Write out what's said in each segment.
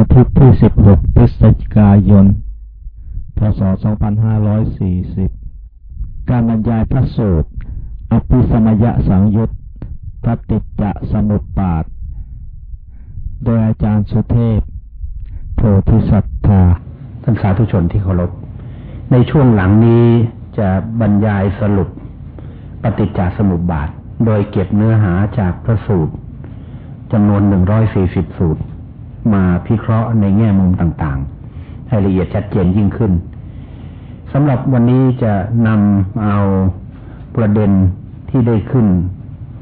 อาทิตย์ที่ 16 พฤศจิกายน พศ 2540 การบรรยายพระสูตร อภิสมยสังยุตปฏิจจสมุปบาท โดยอาจารย์สุเทพ โพธิสัตธาท่านสาธุชนที่เคารพ ในช่วงหลังนี้จะบรรยายสรุป ปฏิจจสมุปบาท โดยเก็บเนื้อหาจากพระสูตรจำนวน 140 สูตร มาพิเคราะห์ในแง่มุมต่างๆ ให้ละเอียดชัดเจนยิ่งขึ้นสำหรับวันนี้จะนำเอาประเด็นที่ได้ขึ้น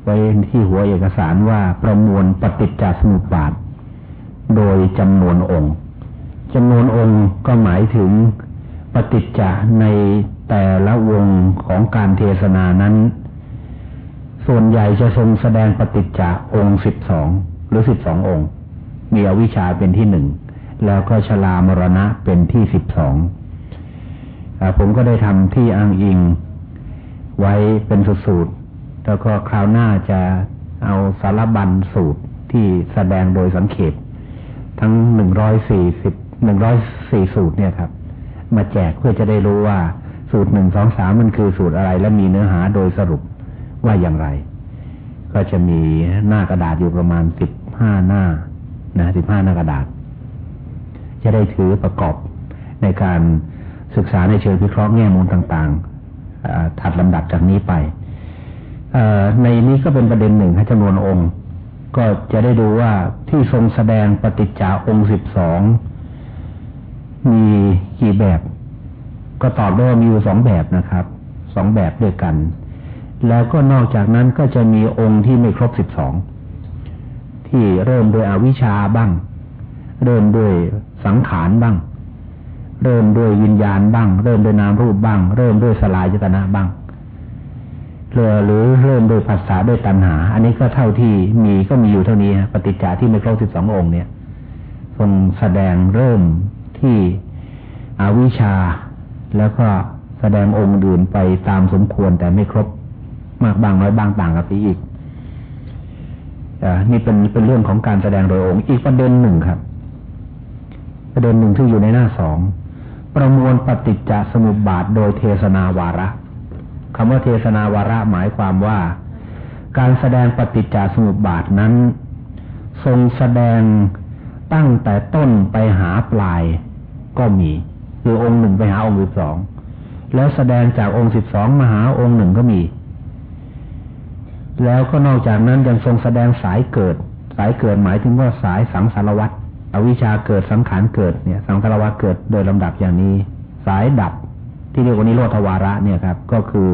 ไว้ที่หัวเอกสารว่าประมวลปฏิจจสมุปบาท โดยจำนวนองค์จำนวนองค์ก็หมายถึงปฏิจจาในแต่ละวงของการเทศนานั้น ส่วนใหญ่จะทรงแสดงปฏิจจาองค์สิบสองหรือสิบสององค์ มีอวิชชาเป็นที่หนึ่ง แล้วก็ชลามรณะเป็นที่สิบสองผมก็ได้ทำที่อ้างอิง ไว้เป็นสูตร แล้วก็คราวหน้าจะเอาสารบัญสูตรที่แสดงโดยสังเขปทั้งหนึ่งร้อยสี่สิบหนึ่งร้อยสี่สูตรเนี่ยครับ มาแจกเพื่อจะได้รู้ว่าสูตรหนึ่งสองสามมันคือสูตรอะไร และมีเนื้อหาโดยสรุปว่าอย่างไร ก็จะมีหน้ากระดาษอยู่ประมาณสิบห้าหน้า นะสิบห้าหน้ากระดาษ จะได้ถือประกอบในการศึกษาในเชิงวิเคราะห์แง่มุมต่างๆถัดลำดับจากนี้ไปในนี้ก็เป็นประเด็นหนึ่งจำนวนองค์ ก็จะได้ดูว่าที่ทรงแสดงปฏิจจาองค์สิบสองมีกี่แบบ ก็ตอบได้ว่ามีอยู่สองแบบนะครับสองแบบด้วยกัน แล้วก็นอกจากนั้นก็จะมีองค์ที่ไม่ครบสิบสอง ที่เริ่มด้วยอวิชชาบ้าง เริ่มด้วยสังขารบ้าง เริ่มด้วยวิญญาณบ้าง เริ่มด้วยนามรูปบ้าง เริ่มด้วยสลายจตนะบ้างหรือหรือเริ่มด้วยภาษาด้วยตัณหา อันนี้ก็เท่าที่มีก็มีอยู่เท่านี้ปฏิจจาที่ไม่ครบสิบสององค์เนี่ยทรงแสดงเริ่มที่อวิชชา แล้วก็แสดงองค์อื่นไปตามสมควรแต่ไม่ครบ มากบางน้อยบางต่างกับไปอีก นี่เป็นเป็นเรื่องของการแสดงโดยองค์ อีกประเด็นหนึ่งครับ ประเด็นหนึ่งที่อยู่ในหน้าสองประมวลปฏิจจสมุปบาทโดยเทศนาวาระคำว่าเทศนาวาระหมายความว่า การแสดงปฏิจจสมุปบาทนั้น ทรงแสดงตั้งแต่ต้นไปหาปลายก็มี คือองค์หนึ่งไปหาองค์สิบสองแล้วแสดงจากองค์สิบสองมาหาองค์หนึ่งก็มี แล้วก็นอกจากนั้นยังทรงแสดงสายเกิด สายเกิดหมายถึงว่าสายสังสารวัตรอวิชาเกิดสังขารเกิดเนี่ย สังสารวัตรเกิดโดยลำดับอย่างนี้ สายดับที่เรียกว่านิโรธวาระเนี่ยครับ ก็คือ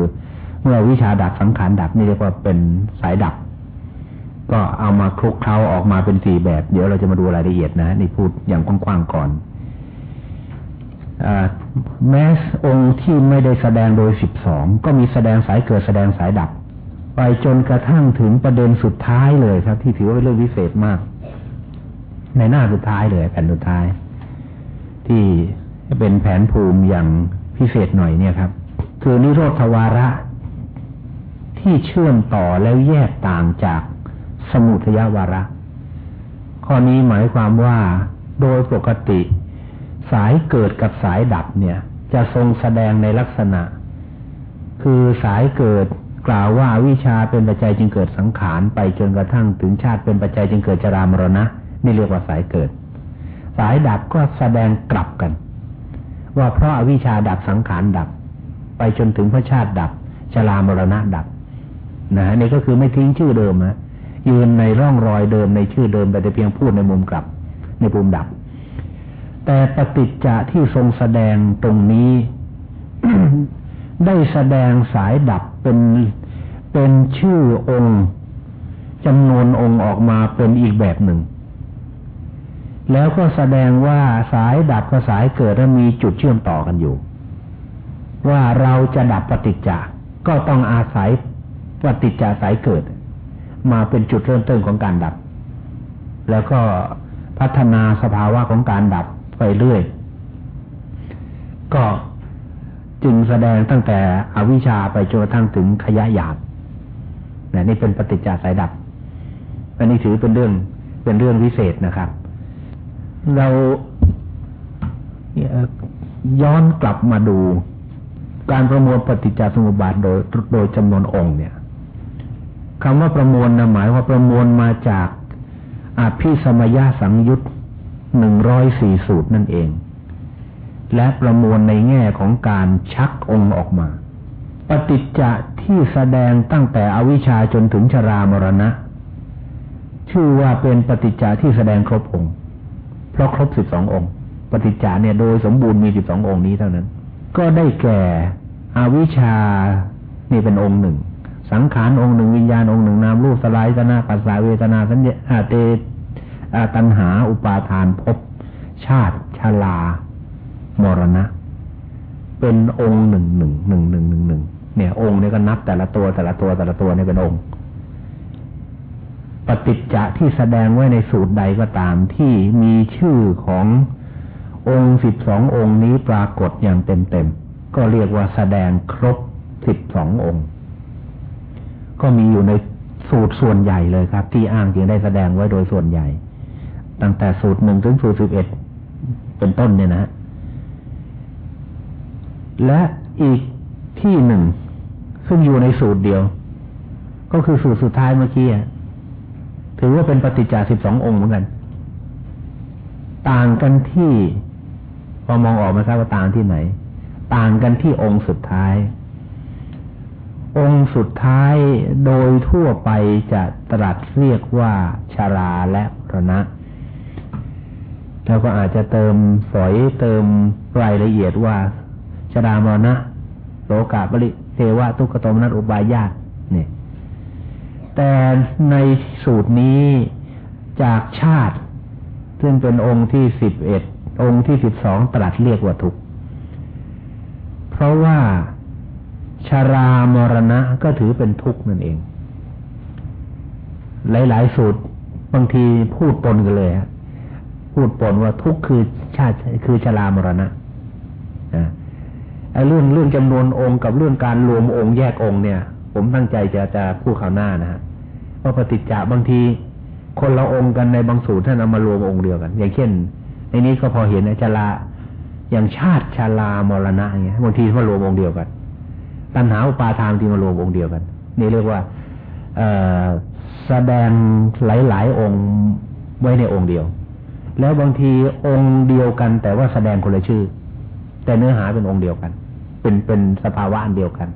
เมื่อวิชาดับสังขารดับนี่เรียกว่าเป็นสายดับ ก็เอามาคลุกเคล้าออกมาเป็นสี่แบบ เดี๋ยวเราจะมาดูรายละเอียดนะนี่พูดอย่างกว้างๆก่อนอแม้องค์ที่ไม่ได้แสดงโดยสิบสองก็มีแสดงสายเกิดแสดงสายดับ ไปจนกระทั่งถึงประเด็นสุดท้ายเลยครับ ที่ถือว่าเป็นเรื่องพิเศษมาก ในหน้าสุดท้ายเลยแผ่นสุดท้าย ที่เป็นแผนภูมิอย่างพิเศษหน่อยเนี่ยครับ คือนิโรธวาระ ที่เชื่อมต่อแล้วแยกต่างจากสมุทยวาระ ข้อนี้หมายความว่าโดยปกติ สายเกิดกับสายดับเนี่ย จะทรงแสดงในลักษณะ คือสายเกิด กล่าวว่าวิชาเป็นปัจจัยจึงเกิดสังขารไปจนกระทั่งถึงชาติเป็นปัจจัยจึงเกิดจรามรณะนี่เรียกว่าสายเกิด สายดับก็แสดงกลับกัน ว่าเพราะอวิชาดับสังขารดับ ไปจนถึงพระชาติดับชรามรณะดับนะนี่ก็คือไม่ทิ้งชื่อเดิมนะยืนในร่องรอยเดิมในชื่อเดิมแต่เพียงพูดในมุมกลับ ในมุมดับ แต่ปฏิจจะที่ทรงแสดงตรงนี้ ได้แสดงสายดับเป็น เป็นชื่อองค์จำนวนองค์ออกมาเป็นอีกแบบหนึ่ง แล้วก็แสดงว่าสายดับกับสายเกิดมีจุดเชื่อมต่อกันอยู่ ว่าเราจะดับปฏิจจาก็ต้องอาศัยปฏิจจสายเกิด มาเป็นจุดเริ่มต้นของการดับ แล้วก็พัฒนาสภาวะของการดับไปเรื่อย ก็จึงแสดงตั้งแต่อวิชชาไปจนกระทั่งถึงขยะหยาบ นี่เป็นปฏิจจสายดับ อันนี้ถือเป็นเรื่องเป็นเรื่องวิเศษนะครับ เราย้อนกลับมาดูการประมวลปฏิจจสมุปบาทโดยโดยจำนวนองค์เนี่ยคำว่าประมวลนะหมายว่าประมวลมาจากอาภิสมยาสังยุตหนึ่งร้อยสี่สูตรนั่นเอง และประมวลในแง่ของการชักองค์ออกมา ปฏิจจะที่แสดงตั้งแต่อวิชชาจนถึงชรามรณะ ชื่อว่าเป็นปฏิจจะที่แสดงครบองค์ เพราะครบสิบสององค์ ปฏิจจะเนี่ยโดยสมบูรณ์มีสิบสององค์นี้เท่านั้น ก็ได้แก่อวิชชานี่เป็นองค์หนึ่ง สังขารองค์หนึ่งวิญญาณองค์หนึ่งนามรูปสลายตนาปัสสาเวทนาสัญญาเตตัณหาอุปาทานภพชาติชลามรณะ เป็นองค์หนึ่งหนึ่งหนึ่งหนึ่งหนึ่งหนึ่ง เนี่ย องค์นี้ก็นับแต่ละตัวแต่ละตัวแต่ละตัวนี่เป็นองค์ ปฏิจจะที่แสดงไว้ในสูตรใดก็ตามที่มีชื่อขององค์สิบสององค์นี้ปรากฏอย่างเต็มเต็มก็เรียกว่าแสดงครบสิบสององค์ ก็มีอยู่ในสูตรส่วนใหญ่เลยครับ ที่อ้างจึงได้แสดงไว้โดยส่วนใหญ่ ตั้งแต่สูตรหนึ่งถึงสูตรสิบเอ็ดเป็นต้นเนี่ยนะ และอีกที่หนึ่ง ซึ่งอยู่ในสูตรเดียว ก็คือสูตรสุดท้ายเมื่อกี้ถือว่าเป็นปฏิจจาสิบสององค์เหมือนกัน ต่างกันที่พอมองออกไหมครับว่าต่างที่ไหน ต่างกันที่องค์สุดท้าย องค์สุดท้ายโดยทั่วไปจะตรัสเรียกว่าชาราและรณะแล้วก็อาจจะเติมฝอยเติมรายละเอียดว่าชรามรณะโลกาบริ เทวะทุกขโตมนัตอุบายาตเนี่ย แต่ในสูตรนี้จากชาติ ซึ่งเป็นองค์ที่สิบเอ็ดองค์ที่สิบสองตรัสเรียกว่าทุกเพราะว่าชารามรณะก็ถือเป็นทุกข์นั่นเอง หลาย ๆ สูตรบางทีพูดปนกันเลยฮะพูดปนว่าทุกข์คือชาติคือชรามรณะอ่า ไอ้เรื่องเรื่องจำนวนองค์กับเรื่องการรวมองค์แยกองค์เนี่ย ผมตั้งใจจะจะพูดข่าวหน้านะฮะว่าปฏิจจะบางที คนละองค์กันในบางสูตรท่านเอามารวมองค์เดียวกัน อย่างเช่นในนี้ก็พอเห็นนะชาลาอย่างชาติชาลามรณะอย่างเงี้ยบางทีมารวมองค์เดียวกัน ตัณหาอุปาทานที่มารวมองค์เดียวกัน นี่เรียกว่าแสดงหลาย ๆ องค์ไว้ในองค์เดียว แล้วบางทีองค์เดียวกัน แต่ว่าแสดงคนละชื่อ แต่เนื้อหาเป็นองค์เดียวกัน เป็นเป็นสภาวะเดียวกัน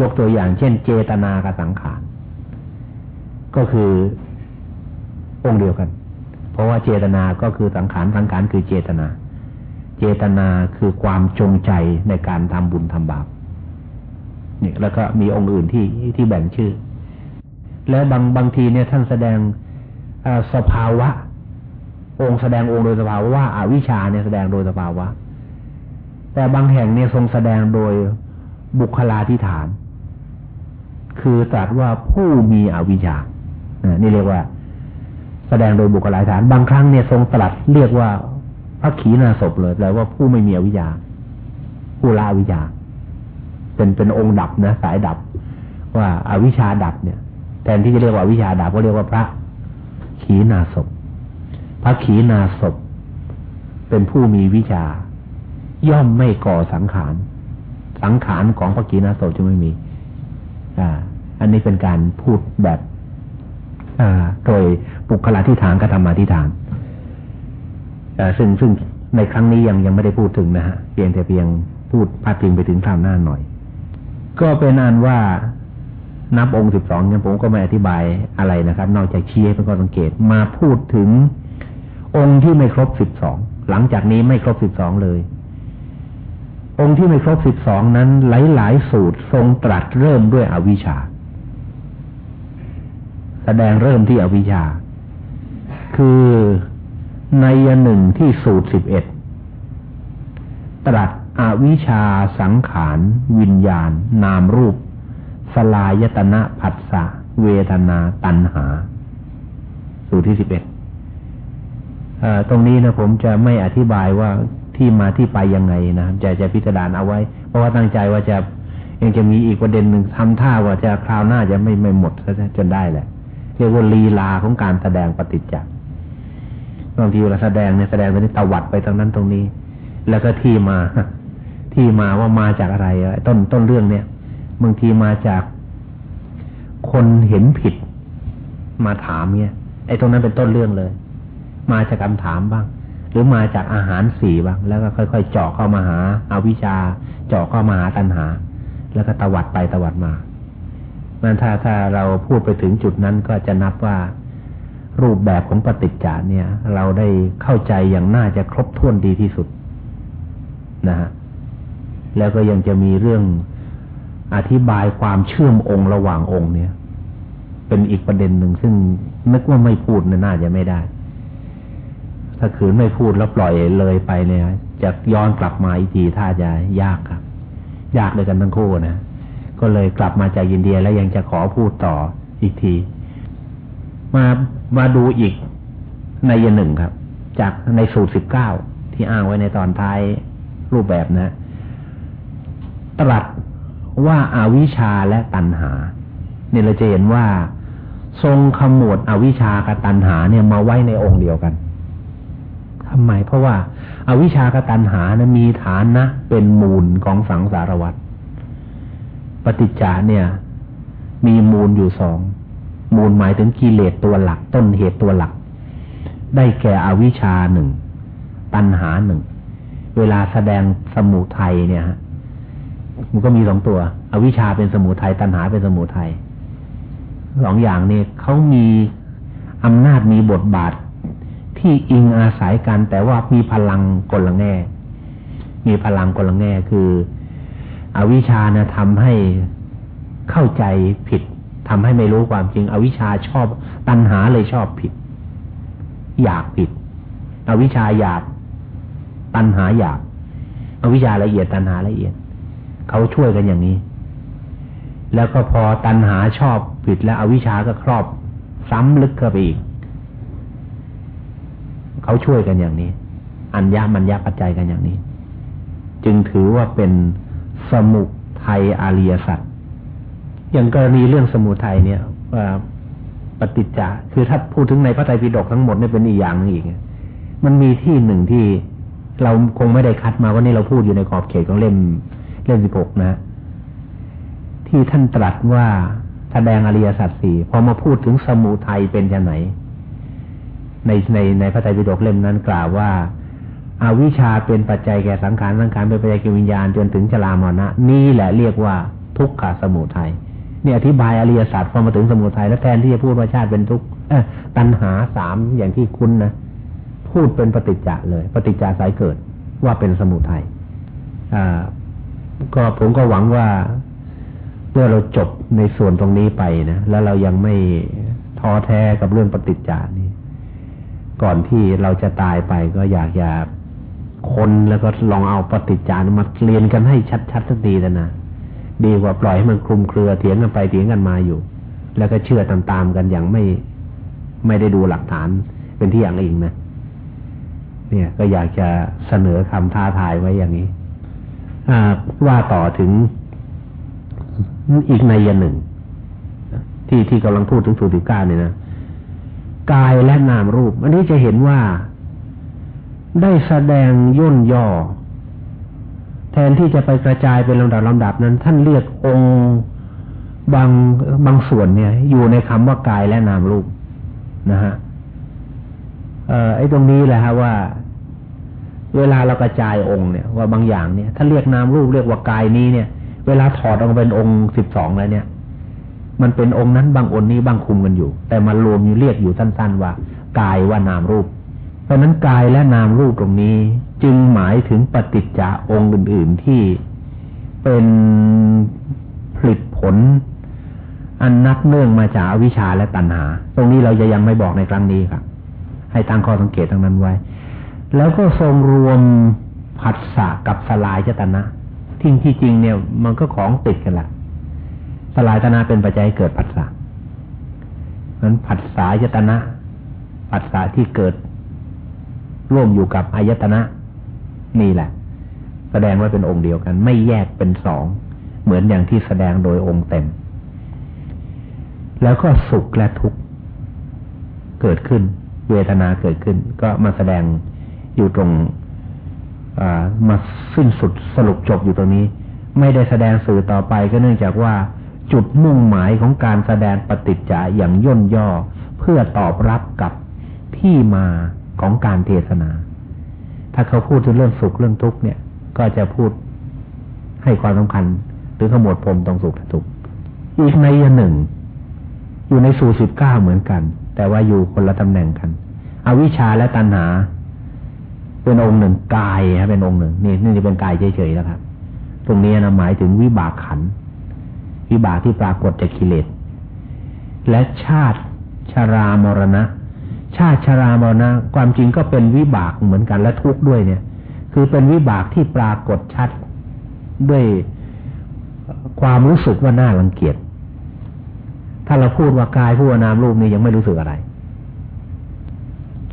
ยกตัวอย่างเช่น เจตนากับสังขาร ก็คือองค์เดียวกัน เพราะว่าเจตนาก็คือสังขารสังขารคือเจตนา เจตนาคือความจงใจในการทำบุญทำบาปนี่แล้วก็มีองค์อื่นที่ที่แบ่งชื่อ และบางบางทีเนี่ยท่านแสดงสภาวะ องค์แสดงองค์โดยสภาวะว่าอาวิชาเนี่ยแสดงโดยสภาวะ แต่บางแห่งเนี่ยทรงแสดงโดยบุคลาธิฐาน คือตรัสว่าผู้มีอวิชชานี่เรียกว่า แสดงโดยบุคลาธิฐาน บางครั้งเนี่ยทรงตรัสเรียกว่าพระขีณาสพเลยแปลว่าผู้ไม่มีอวิชชาผู้ละอวิชชาเป็นเป็นองค์ดับนะ สายดับ ว่าอาวิชาดับเนี่ยแทนที่จะเรียกว่าวิชาดับก็เรียกว่าพระขีณาศพพระขีณาศพเป็นผู้มีวิชา ย่อมไม่ก่อสังขาร สังขารของพระขีณาศพจะไม่มี อ่า อันนี้เป็นการพูดแบบ อ่า โดยปุคลาธิฐานกธรรมาธิฐานซึ่งซึ่งในครั้งนี้ยังยังไม่ได้พูดถึงนะฮะเพียงแต่เพียงพูดพาดพิงไปถึงคราวหน้าหน่อย ก็เป็นอันว่านับองค์สิบสองเนี่ยผมก็ไม่อธิบายอะไรนะครับ นอกจากชี้ให้เป็นข้อสังเกตมาพูดถึงองค์ที่ไม่ครบสิบสองหลังจากนี้ไม่ครบสิบสองเลย องค์ที่ไม่ครบสิบสองนั้นหลาย ๆ สูตรทรงตรัสเริ่มด้วยอวิชชา แสดงเริ่มที่อวิชชา คือในยหนึ่งที่สูตรสิบเอ็ดตรัสอวิชาสังขาร วิญญาณ นามรูป สลายตนะผัสสะเวทนาตัณหา สูตรที่สิบเอ็ดตรงนี้นะผมจะไม่อธิบายว่า ที่มาที่ไปยังไงนะครับจะจะพิจารณาเอาไว้ เพราะว่าตั้งใจว่าจะยังจะมีอีกประเด็นหนึ่งทำท่าว่าจะคราวหน้าจะไม่ไม่หมดจนได้แหละเรียกว่าลีลาของการแสดงปฏิจจ์บางทีเวลาแสดงเนี่ยแสดงไปที่ตวัดไปตรงนั้นตรงนี้ แล้วก็ที่มา ที่มาว่ามาจากอะไรต้นต้นเรื่องเนี่ยบางทีมาจากคนเห็นผิด มาถามเนี่ยไอ้ตรงนั้นเป็นต้นเรื่องเลย มาจากคำถามบ้าง รือมาจากอาหารสี่บ้างแล้วก็ค่อยๆเจาะเข้ามาหาอาวิชชาเจาะเข้ามาหาตัณหา แล้วก็ตวัดไปตวัดมานั้นถ้าถ้าเราพูดไปถึงจุดนั้นก็จะนับว่ารูปแบบของปฏิจจานเนี่ย เราได้เข้าใจอย่างน่าจะครบถ้วนดีที่สุดนะฮะแล้วก็ยังจะมีเรื่องอธิบายความเชื่อมองค์ระหว่างองค์เนี่ย เป็นอีกประเด็นหนึ่งซึ่งนึกว่าไม่พูดน่าจะไม่ได้ ถ้าขืนไม่พูดแล้วปล่อยเลยไปเนี่ยจะย้อนกลับมาอีกทีถ้าจะยากครับ ยากเลยกันทั้งคู่นะก็เลยกลับมาจากอินเดียแล้วยังจะขอพูดต่ออีกที มามาดูอีกในยหนึ่งครับ จากในสูตรสิบเก้าที่อ้างไว้ในตอนท้ายรูปแบบนะ ตรัสว่าอาวิชชาและตัณหา เนี่ยเราจะเห็นว่า ทรงขมวดอวิชชากับตัณหาเนี่ยมาไว้ในองค์เดียวกัน ทำไม เพราะว่าอาวิชชากับตัณหานะมีฐานนะเป็นมูลของสังสารวัฏปฏิจจาเนี่ย มีมูลอยู่สอง มูลหมายถึงกิเลสตัวหลัก ต้นเหตุตัวหลัก ได้แก่อวิชชาหนึ่งตัณหาหนึ่งเวลาแสดงสมุทัยเนี่ยฮะมันก็มีสองตัว อวิชชาเป็นสมุทัยตัณหาเป็นสมุทัยสองอย่างนี้เขามีอำนาจมีบทบาท ที่อิงอาศัยกันแต่ว่ามีพลังกลละแง่ มีพลังกลละแง่คือ อวิชานะทำให้เข้าใจผิดทำให้ไม่รู้ความจริง อวิชาชอบตัณหาเลยชอบผิด อยากผิด อวิชาอยากตัณหาอยาก อวิชาละเอียดตัณหาละเอียดเขาช่วยกันอย่างนี้ แล้วก็พอตัณหาชอบผิดแล้วอวิชาก็ครอบ ซ้ำลึกเข้าไปอีก เขาช่วยกันอย่างนี้ อัญญามัญญาปัจจัยกันอย่างนี้ จึงถือว่าเป็นสมุทัยอาริยสัจอย่างกรณีเรื่องสมุทัยเนี่ยปฏิจจาคือถ้าพูดถึงในพระไตรปิฎกทั้งหมดเนี่ยเป็นอีกอย่างนึงอีก มันมีที่หนึ่งที่เราคงไม่ได้คัดมาว่านี่เราพูดอยู่ในขอบเขตของเล่มเล่มสิบหกนะ ที่ท่านตรัสว่าแสดงอริยสัจสี่พอมาพูดถึงสมุทัยเป็นจะไหน ในในในพระไตรปิฎกเล่มนั้นกล่าวว่าอาวิชาเป็นปัจจัยแก่สังขารสังขารเป็นปัจจัยแก่วิญญาณจนถึงชรามรณะนี่แหละเรียกว่าทุกขสมุทัยเนี่ยอธิบายอริยศาสัจพอมาถึงสมุทัยแล้วแทนที่จะพูดว่าชาติเป็นทุกข์ตัณหาสามอย่างที่คุณนะพูดเป็นปฏิจจะเลย ปฏิจจสายเกิดว่าเป็นสมุทัยก็ผมก็หวังว่าเมื่อเราจบในส่วนตรงนี้ไปนะแล้วเรายังไม่ท้อแท้กับเรื่องปฏิจจานี้ ก่อนที่เราจะตายไปก็อยากอยากคนแล้วก็ลองเอาปฏิจจานมาเรียนกันให้ชัดๆสักดีแล้วนะดีกว่าปล่อยให้มันคลุมเครือเถียงกันไปเถียงกันมาอยู่ แล้วก็เชื่อตามๆกันอย่างไม่ไม่ได้ดูหลักฐานเป็นที่อย่างเองนะเนี่ยก็อยากจะเสนอคำท้าทายไว้อย่างนี้ว่าต่อถึงอีกในยหนึ่ง ที่ที่กำลังพูดถึงสูติก้าเนี่ยนะ กายและนามรูป อันนี้จะเห็นว่า ได้แสดงย่นย่อ แทนที่จะไปกระจายเป็นลำดับลำดับนั้น ท่านเรียกองค์บางบางส่วนเนี่ย อยู่ในคำว่ากายและนามรูปนะฮะเออไอ้ตรงนี้แหละฮะว่า เวลาเรากระจายองค์เนี่ย ว่าบางอย่างเนี่ย ถ้าเรียกนามรูปเรียกว่ากายนี้เนี่ย เวลาถอดออกมาเป็นองค์สิบสองแล้วเนี่ย มันเป็นองค์นั้นบางองค์นี้บางคุมกันอยู่ แต่มารวมอยู่เรียกอยู่สั้น ๆ ว่ากายว่านามรูป เพราะนั้นกายและนามรูปตรงนี้ จึงหมายถึงปฏิจจาองค์อื่น ๆที่เป็นผลิตผล อันนับเนื่องมาจากวิชาและตัณหา ตรงนี้เราจะยังไม่บอกในครั้งนี้ครับ ให้ตั้งข้อสังเกตตรงนั้นไว้ แล้วก็ทรงรวมผัสสะกับสลายจตนะทิ้งที่จริงเนี่ย มันก็ของติดกันละ สลายตนะเป็นปัจจัยเกิดผัสสะนั้นผัสสะจตนะผัสสะที่เกิด ร่วมอยู่กับอายตนะนี่แหละ แสดงว่าเป็นองค์เดียวกัน ไม่แยกเป็นสอง เหมือนอย่างที่แสดงโดยองค์เต็ม แล้วก็สุขและทุกข์เกิดขึ้น เวทนาเกิดขึ้น ก็มาแสดงอยู่ตรงมาสิ้นสุดสรุปจบอยู่ตรงนี้ ไม่ได้แสดงสื่อต่อไปก็เนื่องจากว่า จุดมุ่งหมายของการแสดงปฏิจจาอย่างย่นย่อเพื่อตอบรับกับที่มาของการเทศนา ถ้าเขาพูดถึงเรื่องสุขเรื่องทุกข์เนี่ย ก็จะพูดให้ความสำคัญ หรือขมวดพรมตรงสุขทุกข์อีกในยหนึ่ง อยู่ในสูสิบเก้าเหมือนกัน แต่ว่าอยู่คนละตำแหน่งกันอวิชชาและตัณหา เป็นองค์หนึ่งกายครับเป็นองค์หนึ่ง นี่นี่จะเป็นกายเฉยๆแล้วครับ ตรงนี้นะหมายถึงวิบากขัน วิบากที่ปรากฏจากกิเลส และชาติชรามรณะ ชาติชรามรณะ ความจริงก็เป็นวิบากเหมือนกันและทุกข์ด้วยเนี่ย คือเป็นวิบากที่ปรากฏชัดด้วยความรู้สึกว่าน่ารังเกียจ ถ้าเราพูดว่ากายผู้นามรูปนี้ยังไม่รู้สึกอะไร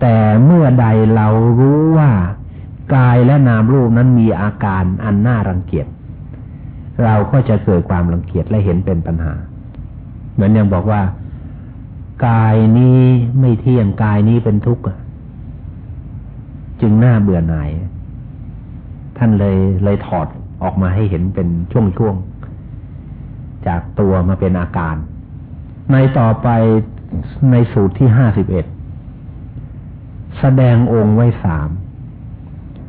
แต่เมื่อใดเรารู้ว่ากายและนามรูปนั้นมีอาการอันน่ารังเกียจ เราก็จะเกิดความรังเกียจและเห็นเป็นปัญหา เหมือนอย่างบอกว่า กายนี้ไม่เที่ยงกายนี้เป็นทุกข์จึงน่าเบื่อหน่าย ท่านเลยเลยถอดออกมาให้เห็นเป็นช่วงๆจากตัวมาเป็นอาการ ในต่อไปในสูตรที่ห้าสิบเอ็ดแสดงองค์ไว้สาม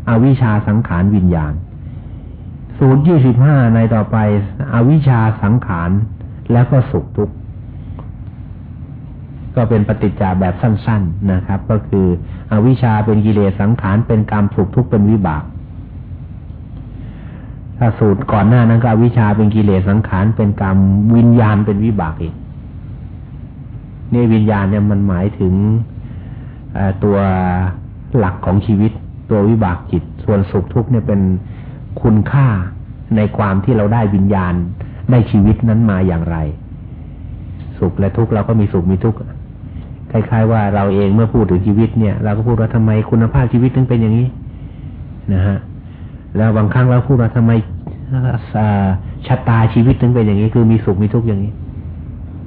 อวิชชาสังขารวิญญาณ สูตรยี่สิบห้าในต่อไป อวิชชาสังขาร แล้วก็สุขทุกข์ก็เป็นปฏิจจาแบบสั้น ๆนะครับ ก็คืออวิชชาเป็นกิเลสสังขารเป็นกรรมสุขทุกข์เป็นวิบาก ถ้าสูตรก่อนหน้านั้นก็วิชาเป็นกิเลสสังขารเป็นกรรมวิญญาณเป็นวิบากอีกนี่วิญญาณเนี่ยมันหมายถึงตัวหลักของชีวิต ตัววิบากจิต ส่วนสุขทุกข์เนี่ยเป็น คุณค่าในความที่เราได้วิญญาณได้ชีวิตนั้นมาอย่างไร สุขและทุกข์เราก็มีสุขมีทุกข์คล้ายๆว่าเราเองเมื่อพูดถึงชีวิตเนี่ยเราก็พูดว่าทำไมคุณภาพชีวิตถึงเป็นอย่างนี้นะฮะแล้วบางครั้งเราพูดว่าทำไมชะตาชีวิตถึงเป็นอย่างนี้ คือมีสุขมีทุกข์อย่างนี้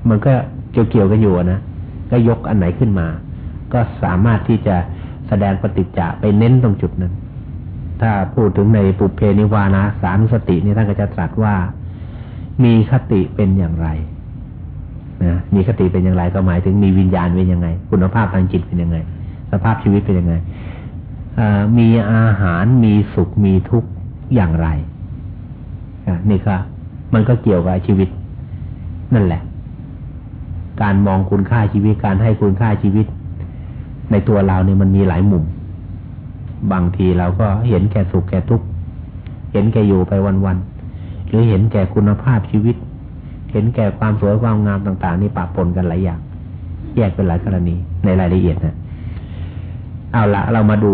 มันก็เกี่ยวเกี่ยวกันอยู่นะก็ยกอันไหนขึ้นมา ก็สามารถที่จะแสดงปฏิจจะไปเน้นตรงจุดนั้น ถ้าพูดถึงในปุเพนิวานะสานุสตินี่ท่านก็จะตรัสว่ามีคติเป็นอย่างไรนะมีคติเป็นอย่างไรก็หมายถึงมีวิญญาณเป็นยังไง คุณภาพทางจิตเป็นยังไง สภาพชีวิตเป็นยังไงมีอาหารมีสุขมีทุกข์อย่างไรนี่ก็มันก็เกี่ยวกับชีวิต นั่นแหละ การมองคุณค่าชีวิตการให้คุณค่าชีวิต ในตัวเราเนี่ยมันมีหลายมุม บางทีเราก็เห็นแก่สุขแก่ทุกข์เห็นแก่อยู่ไปวันๆหรือเห็นแก่คุณภาพชีวิต เห็นแก่ความสวยความงามต่าง ๆ นี่ปะปนกันหลายอย่างแยกเป็นหลายกรณีในรายละเอียดนะเอาละเรามาดู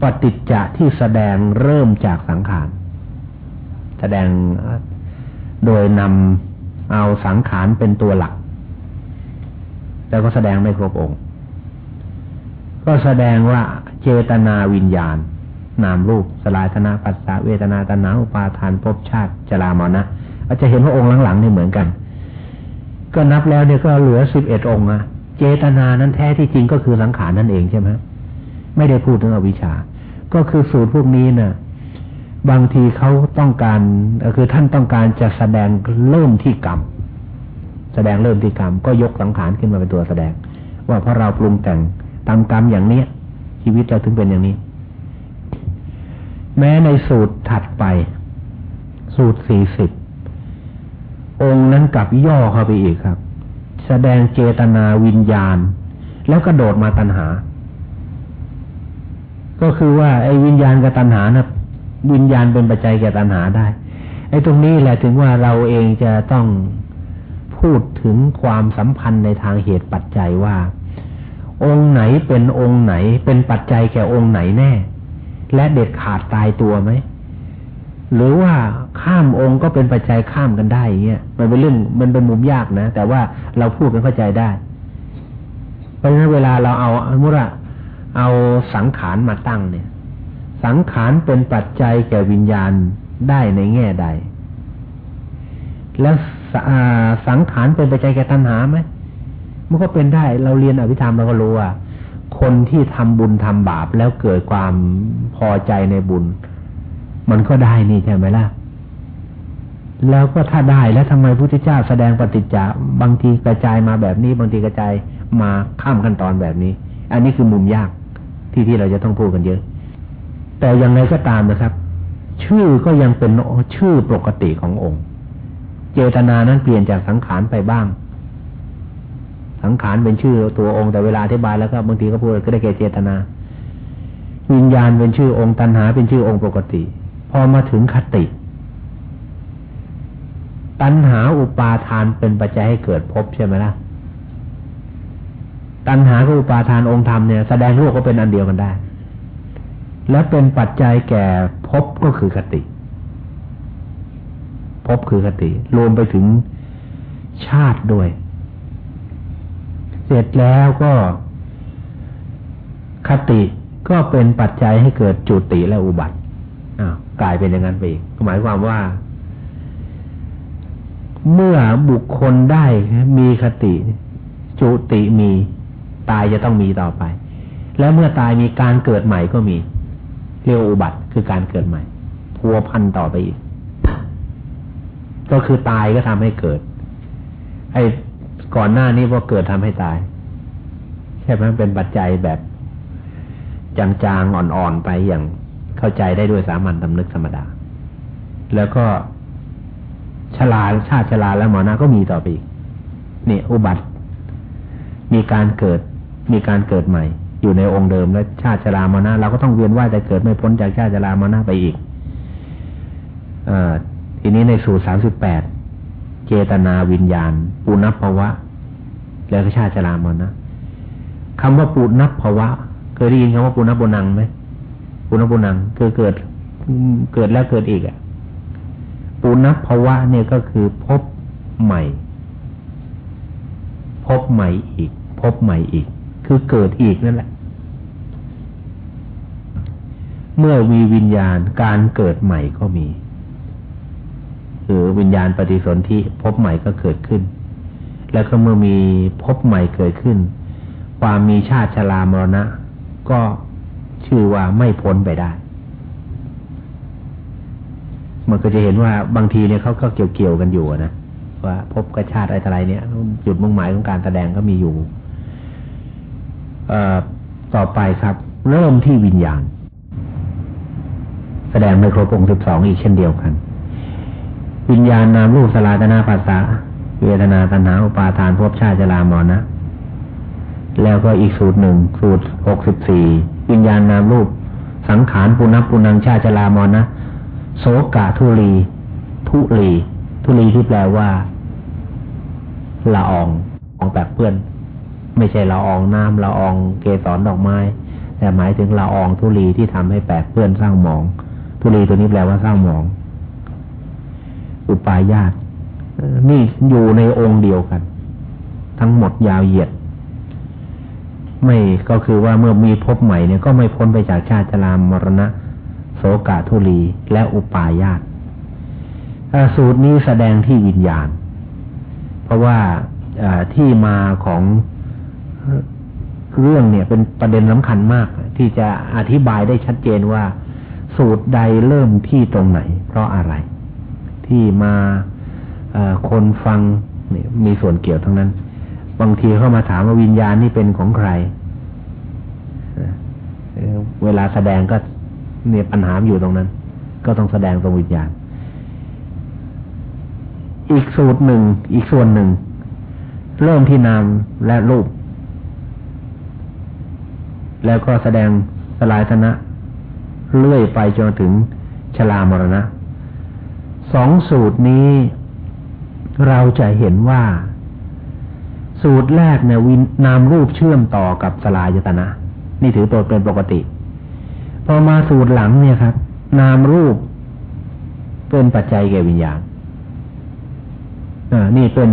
ปฏิจจะที่แสดงเริ่มจากสังขาร แสดงโดยนำเอาสังขารเป็นตัวหลัก แล้วก็แสดงไม่ครบองค์ ก็แสดงว่าเจตนาวิญญาณ นามรูปสลายธนาปัสสะเวทนาตนาอุปาทานภพชาติจรามอนะอาจจะเห็นว่าองค์หลังๆนี่เหมือนกัน ก็นับแล้วเนี่ยก็เหลือสิบเอ็ดองค์อะเจตนานั้นแท้ที่จริงก็คือสังขารนั่นเองใช่ไหมไม่ได้พูดถึงอวิชชา ก็คือสูตรพวกนี้นะ่ะบางทีเขาต้องการคือท่านต้องการจะแสดงเริ่มที่กรรม แสดงเริ่มที่กรรม ก็ยกสังขารขึ้นมาเป็นตัวแสดง ว่าเพราะเราปรุงแต่ง ตามกรรมอย่างเนี้ย ชีวิตเราถึงเป็นอย่างนี้ แม้ในสูตรถัดไป สูตรสี่สิบองค์นั้นกลับย่อเข้าไปอีกครับ แสดงเจตนาวิญญาณ แล้วก็โดดมาตัณหา ก็คือว่าไอ้วิญญาณกับตัณหานะวิญญาณเป็นปัจจัยแก่ตัณหาได้ไอ้ตรงนี้แหละถึงว่าเราเองจะต้องพูดถึงความสัมพันธ์ในทางเหตุปัจจัยว่า องค์ไหนเป็นองค์ไหน เป็นปัจจัยแก่องค์ไหนแน่ และเด็ดขาดตายตัวไหมหรือว่าข้ามองค์ก็เป็นปัจจัยข้ามกันได้เงี้ยมันเป็นเรื่องมันเป็นมุมยากนะ แต่ว่าเราพูดกันเข้าใจได้ เพราะฉะนั้นเวลาเราเอาอมุระเอาสังขารมาตั้งเนี่ย สังขารเป็นปัจจัยแก่วิญญาณได้ในแง่ใด แล้วสังขารเป็นปัจจัยแก่ตัณหาไหม มันก็เป็นได้เราเรียนอภิธรรมเราก็รู้ว่า คนที่ทำบุญทำบาปแล้วเกิดความพอใจในบุญ มันก็ได้นี่ใช่ไหมล่ะแล้วก็ถ้าได้แล้วทำไมพระพุทธเจ้าแสดงปฏิจจาบางทีกระจายมาแบบนี้ บางทีกระจายมาข้ามขั้นตอนแบบนี้ อันนี้คือมุมยากที่ที่เราจะต้องพูดกันเยอะ แต่ยังไงก็ตามนะครับ ชื่อก็ยังเป็นชื่อปกติขององค์ เจตนานั้นเปลี่ยนจากสังขารไปบ้าง สังขารเป็นชื่อตัวองค์แต่เวลาอธิบายแล้วก็บางทีก็พูดก็ได้แก่เจตนา วิญญาณเป็นชื่อองค์ตัณหาเป็นชื่อองค์ปกติ พอมาถึงคติ ตัณหาอุปาทานเป็นปัจจัยให้เกิดภพใช่ไหมล่ะตัณหากับอุปาทานองค์ธรรมเนี่ยแสดงโลกก็เป็นอันเดียวกันได้ และเป็นปัจจัยแก่ภพก็คือคติภพคือคติ รวมไปถึงชาติด้วย ร็จแล้วก็คติก็เป็นปัจจัยให้เกิดจุติและอุบัติอ้าวกลายเป็นอย่างนั้นไปอีกหมายความว่า เมื่อบุคคลได้มีคติ จุติมีตายจะต้องมีต่อไป แล้วเมื่อตายมีการเกิดใหม่ก็มี เรียกอุบัติคือการเกิดใหม่พัวพันต่อไปอีก ก็คือตายก็ทำให้เกิด ไอ้ ก่อนหน้านี้พอเกิดทำให้ตาย ใช่ไหมเป็นปัจจัยแบบจางๆอ่อนๆไปอย่างเข้าใจได้ด้วยสามัญตำนึกธรรมดา แล้วก็ชลาชาติชลาแล้วหมอนาก็มีต่อไปอีกนี่อุบัติ มีการเกิด มีการเกิดใหม่ อยู่ในองค์เดิมและชาติชรามรณะเราก็ต้องเวียนว่ายแต่เกิดไม่พ้นจากชาติชรามรณะไปอีกอทีนี้ในสูตรสามสิบแปด จตนาวิญญาณ ปุณภาวะ แล้วก็ชาติชรามรณะคำว่าปุณภาวะ เคยได้ยินคำว่าปุณปุนังไหมปุณปุนังคือเกิดเกิดแล้วเกิดอีกอะปุณภาวะเนี่ยก็คือพบใหม่ พบใหม่อีก พบใหม่อีก คือเกิดอีกนั่นแหละ เมื่อมีวิญญาณการเกิดใหม่ก็มี คือวิญญาณปฏิสนธิพบใหม่ก็เกิดขึ้น แล้วก็เมื่อมีพบใหม่เกิดขึ้น ความมีชาติชรามรณะ ก็ชื่อว่าไม่พ้นไปได้ มันก็จะเห็นว่าบางทีเนี่ยเขาก็เกี่ยวเกี่ยวกันอยู่นะว่าพบกับชาติอะไรเนี่ย จุดมุ่งหมายของการแสดงก็มีอยู่ต่อไปครับ เริ่มที่วิญญาณ แสดงในครบองค์สิบสองอีกเช่นเดียวกัน วิญญาณนามรูปสลายตนาภาษาเวทนาตัณหาอุปาทานภพชาติจรามรนะ แล้วก็อีกสูตรหนึ่งสูตรหกสิบสี่วิญญาณนามรูป สังขารปุณพปุนังชาติจรามรนะโสกะทุลี ทุลีทุลีที่แปลว่าละอองของแปกเพื่อน ไม่ใช่ละอองน้ำละอองเกสรดอกไม้ แต่หมายถึงละอองทุลีที่ทำให้แปดเปื้อนสร้างหมอง ทุลีตัวนี้แปลว่าสร้างหมอง อุปายาตนี่อยู่ในองค์เดียวกัน ทั้งหมดยาวเหยียด ไม่ก็คือว่าเมื่อมีพบใหม่เนี่ยก็ไม่พ้นไปจากชาติชรามมรณะ โสกาทุลีและอุปายาตสูตรนี้แสดงที่วิญญาณ เพราะว่าที่มาของเรื่องเนี่ยเป็นประเด็นสำคัญมาก ที่จะอธิบายได้ชัดเจนว่า สูตรใดเริ่มที่ตรงไหน เพราะอะไร ที่มาคนฟังนี่มีส่วนเกี่ยวทั้งนั้น บางทีเข้ามาถามว่าวิญญาณนี่เป็นของใคร เวลาแสดงก็เนี่ยปัญหาอยู่ตรงนั้น ก็ต้องแสดงตรงวิญญาณ อีกสูตรหนึ่ง อีกส่วนหนึ่ง เริ่มที่นามและรูป แล้วก็แสดงสลายธนะ เลื่อยไปจนถึงชลามรณะ สองสูตรนี้เราจะเห็นว่า สูตรแรกเนี่ยวินนามรูปเชื่อมต่อกับสลายตนะนี่ถือตัวเป็นปกติ พอมาสูตรหลังเนี่ยครับ นามรูป เป็นปัจจัยแก่วิญญาณอ่านี่เป็น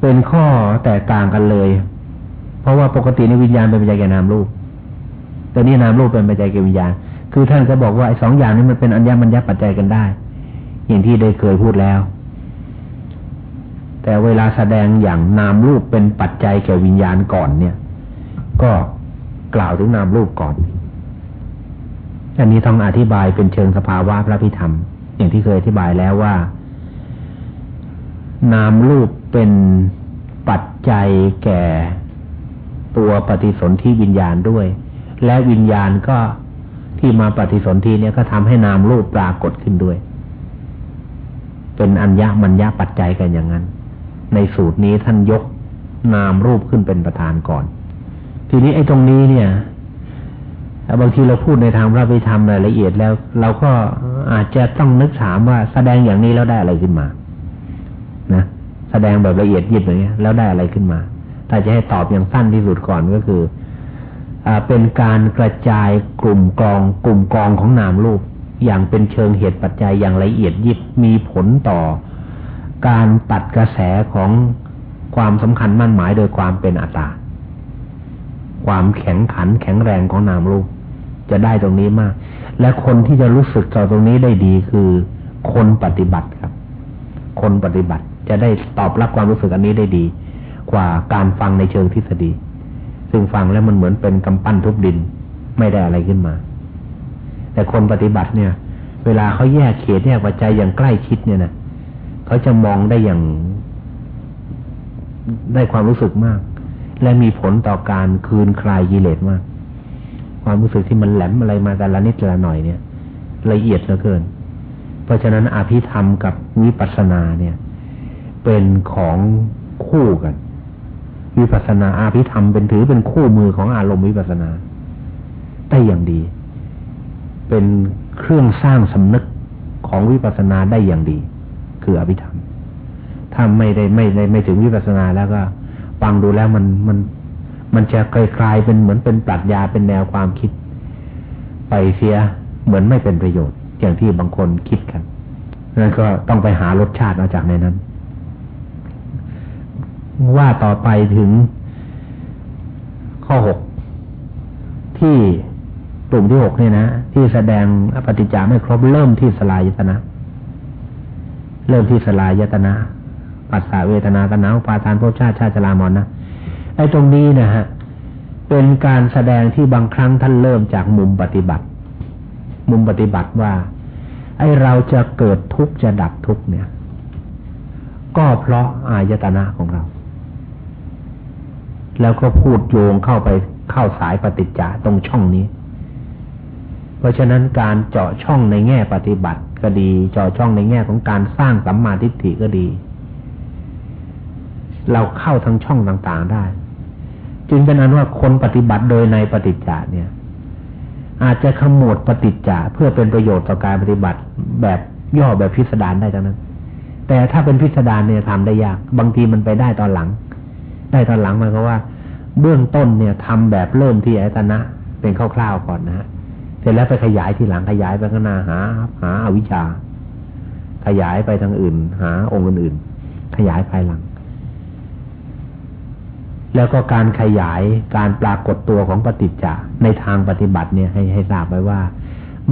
เป็นข้อแตกต่างกันเลย เพราะว่าปกติในวิญญาณเป็นปัจจัยแก่นามรูปแต่นี่นามรูปเป็นปัจจัยแก่วิญญาณ คือท่านก็บอกว่าไอ้สองอย่างนี้มันเป็นอัญญมัญญปัจจัยกันได้ อย่างที่ได้เคยพูดแล้ว แต่เวลาแสดงอย่างนามรูปเป็นปัจจัยแก่วิญญาณก่อนเนี่ย ก็กล่าวถึงนามรูปก่อน อันนี้ต้องอธิบายเป็นเชิงสภาวะพระพิธรรม อย่างที่เคยอธิบายแล้วว่า นามรูปเป็นปัจจัยแก่ตัวปฏิสนธิวิญญาณด้วย และวิญญาณก็ที่มาปฏิสนธิเนี่ยก็ทำให้นามรูปปรากฏขึ้นด้วย เป็นอัญญามัญญาปัจจัยกันอย่างนั้น ในสูตรนี้ท่านยกนามรูปขึ้นเป็นประธานก่อน ทีนี้ไอ้ตรงนี้เนี่ยบางทีเราพูดในทางพระพิธรรมรายละเอียดแล้ว เราก็อาจจะต้องนึกถามว่าแสดงอย่างนี้แล้วได้อะไรขึ้นมา นะแสดงแบบละเอียดยิบอย่างเงี้ย แล้วได้อะไรขึ้นมา ถ้าจะให้ตอบอย่างสั้นที่สุดก่อนก็คืออเป็นการกระจายกลุ่มกอง กลุ่มกองของนามรูป อย่างเป็นเชิงเหตุปัจจัยอย่างละเอียดยิบมีผลต่อ การตัดกระแสของความสำคัญมั่นหมายโดยความเป็นอัตตา ความแข็งขันแข็งแรงของนามรูปจะได้ตรงนี้มาก และคนที่จะรู้สึกต่อตรงนี้ได้ดีคือคนปฏิบัติครับ คนปฏิบัติจะได้ตอบรับความรู้สึกอันนี้ได้ดี กว่าการฟังในเชิงทฤษฎี ซึ่งฟังแล้วมันเหมือนเป็นกำปั้นทุบดินไม่ได้อะไรขึ้นมา แต่คนปฏิบัติเนี่ย เวลาเขาแยกเขตแยกปัจจัยอย่างใกล้ชิดเนี่ยนะเขาจะมองได้อย่างได้ความรู้สึกมาก และมีผลต่อการคืนคลายกิเลสมาก ความรู้สึกที่มันแหลมอะไรมาแต่ละนิดละหน่อยเนี่ย ละเอียดเหลือเกิน เพราะฉะนั้นอภิธรรมกับวิปัสสนาเนี่ย เป็นของคู่กันวิปัสสนาอาภิธรรมเป็นถือเป็นคู่มือของอารมณ์วิปัสสนา ได้อย่างดี เป็นเครื่องสร้างสำนึกของวิปัสสนาได้อย่างดี คืออภิธรรม ถ้าไม่ได้ไม่ได้ไม่ถึงวิปัสนาแล้วก็ฟังดูแล้วมันมันมันจะคลายๆเป็นเหมือนเป็นปรัชญาเป็นแนวความคิด ไปเสียเหมือนไม่เป็นประโยชน์ อย่างที่บางคนคิดกันนั่นก็ต้องไปหารสชาติมาจากในนั้น ว่าต่อไปถึงข้อหกที่ กลุ่มที่หกเนี่ยนะ ที่แสดงปฏิจจาไม่ครบเริ่มที่สลายตนะ เริ่มที่สลายตนะปัสสาวเวทนาตนาอุปาทานภพชาติชาติจรามอนนะไอ้ตรงนี้นะฮะเป็นการแสดงที่บางครั้งท่านเริ่มจากมุมปฏิบัติ มุมปฏิบัติว่า ไอ้เราจะเกิดทุกข์จะดับทุกข์เนี่ย ก็เพราะอายตนะของเรา แล้วก็พูดโยงเข้าไปเข้าสายปฏิจจาตรงช่องนี้เราะฉะนั้นการเจาะช่องในแง่ปฏิบัติก็ดี เจาะช่องในแง่ของการสร้างสัมมาทิฏฐิก็ดี เราเข้าทั้งช่องต่างๆได้ จึงเป็นนั้นว่าคนปฏิบัติโดยในปฏิจจาเนี่ย อาจจะขมวดปฏิจจาเพื่อเป็นประโยชน์ต่อการปฏิบัติแบบย่อแบบพิสดารได้ทั้งนั้น แต่ถ้าเป็นพิสดารเนี่ยทำได้ยาก บางทีมันไปได้ตอนหลัง ได้ตอนหลังมันก็ว่า เบื้องต้นเนี่ยทำแบบเริ่มที่อายตนะเป็นคร่าวๆก่อนนะฮะ สร็จแล้วไปขยายทีหลังขยายไปข้างหน้าหา หาอาวิชชา ขยายไปทางอื่น หาองค์อื่นๆขยายภายหลัง แล้วก็การขยายการปรากฏตัวของปฏิจจาในทางปฏิบัติเนี่ยให้ให้ทราบไว้ว่า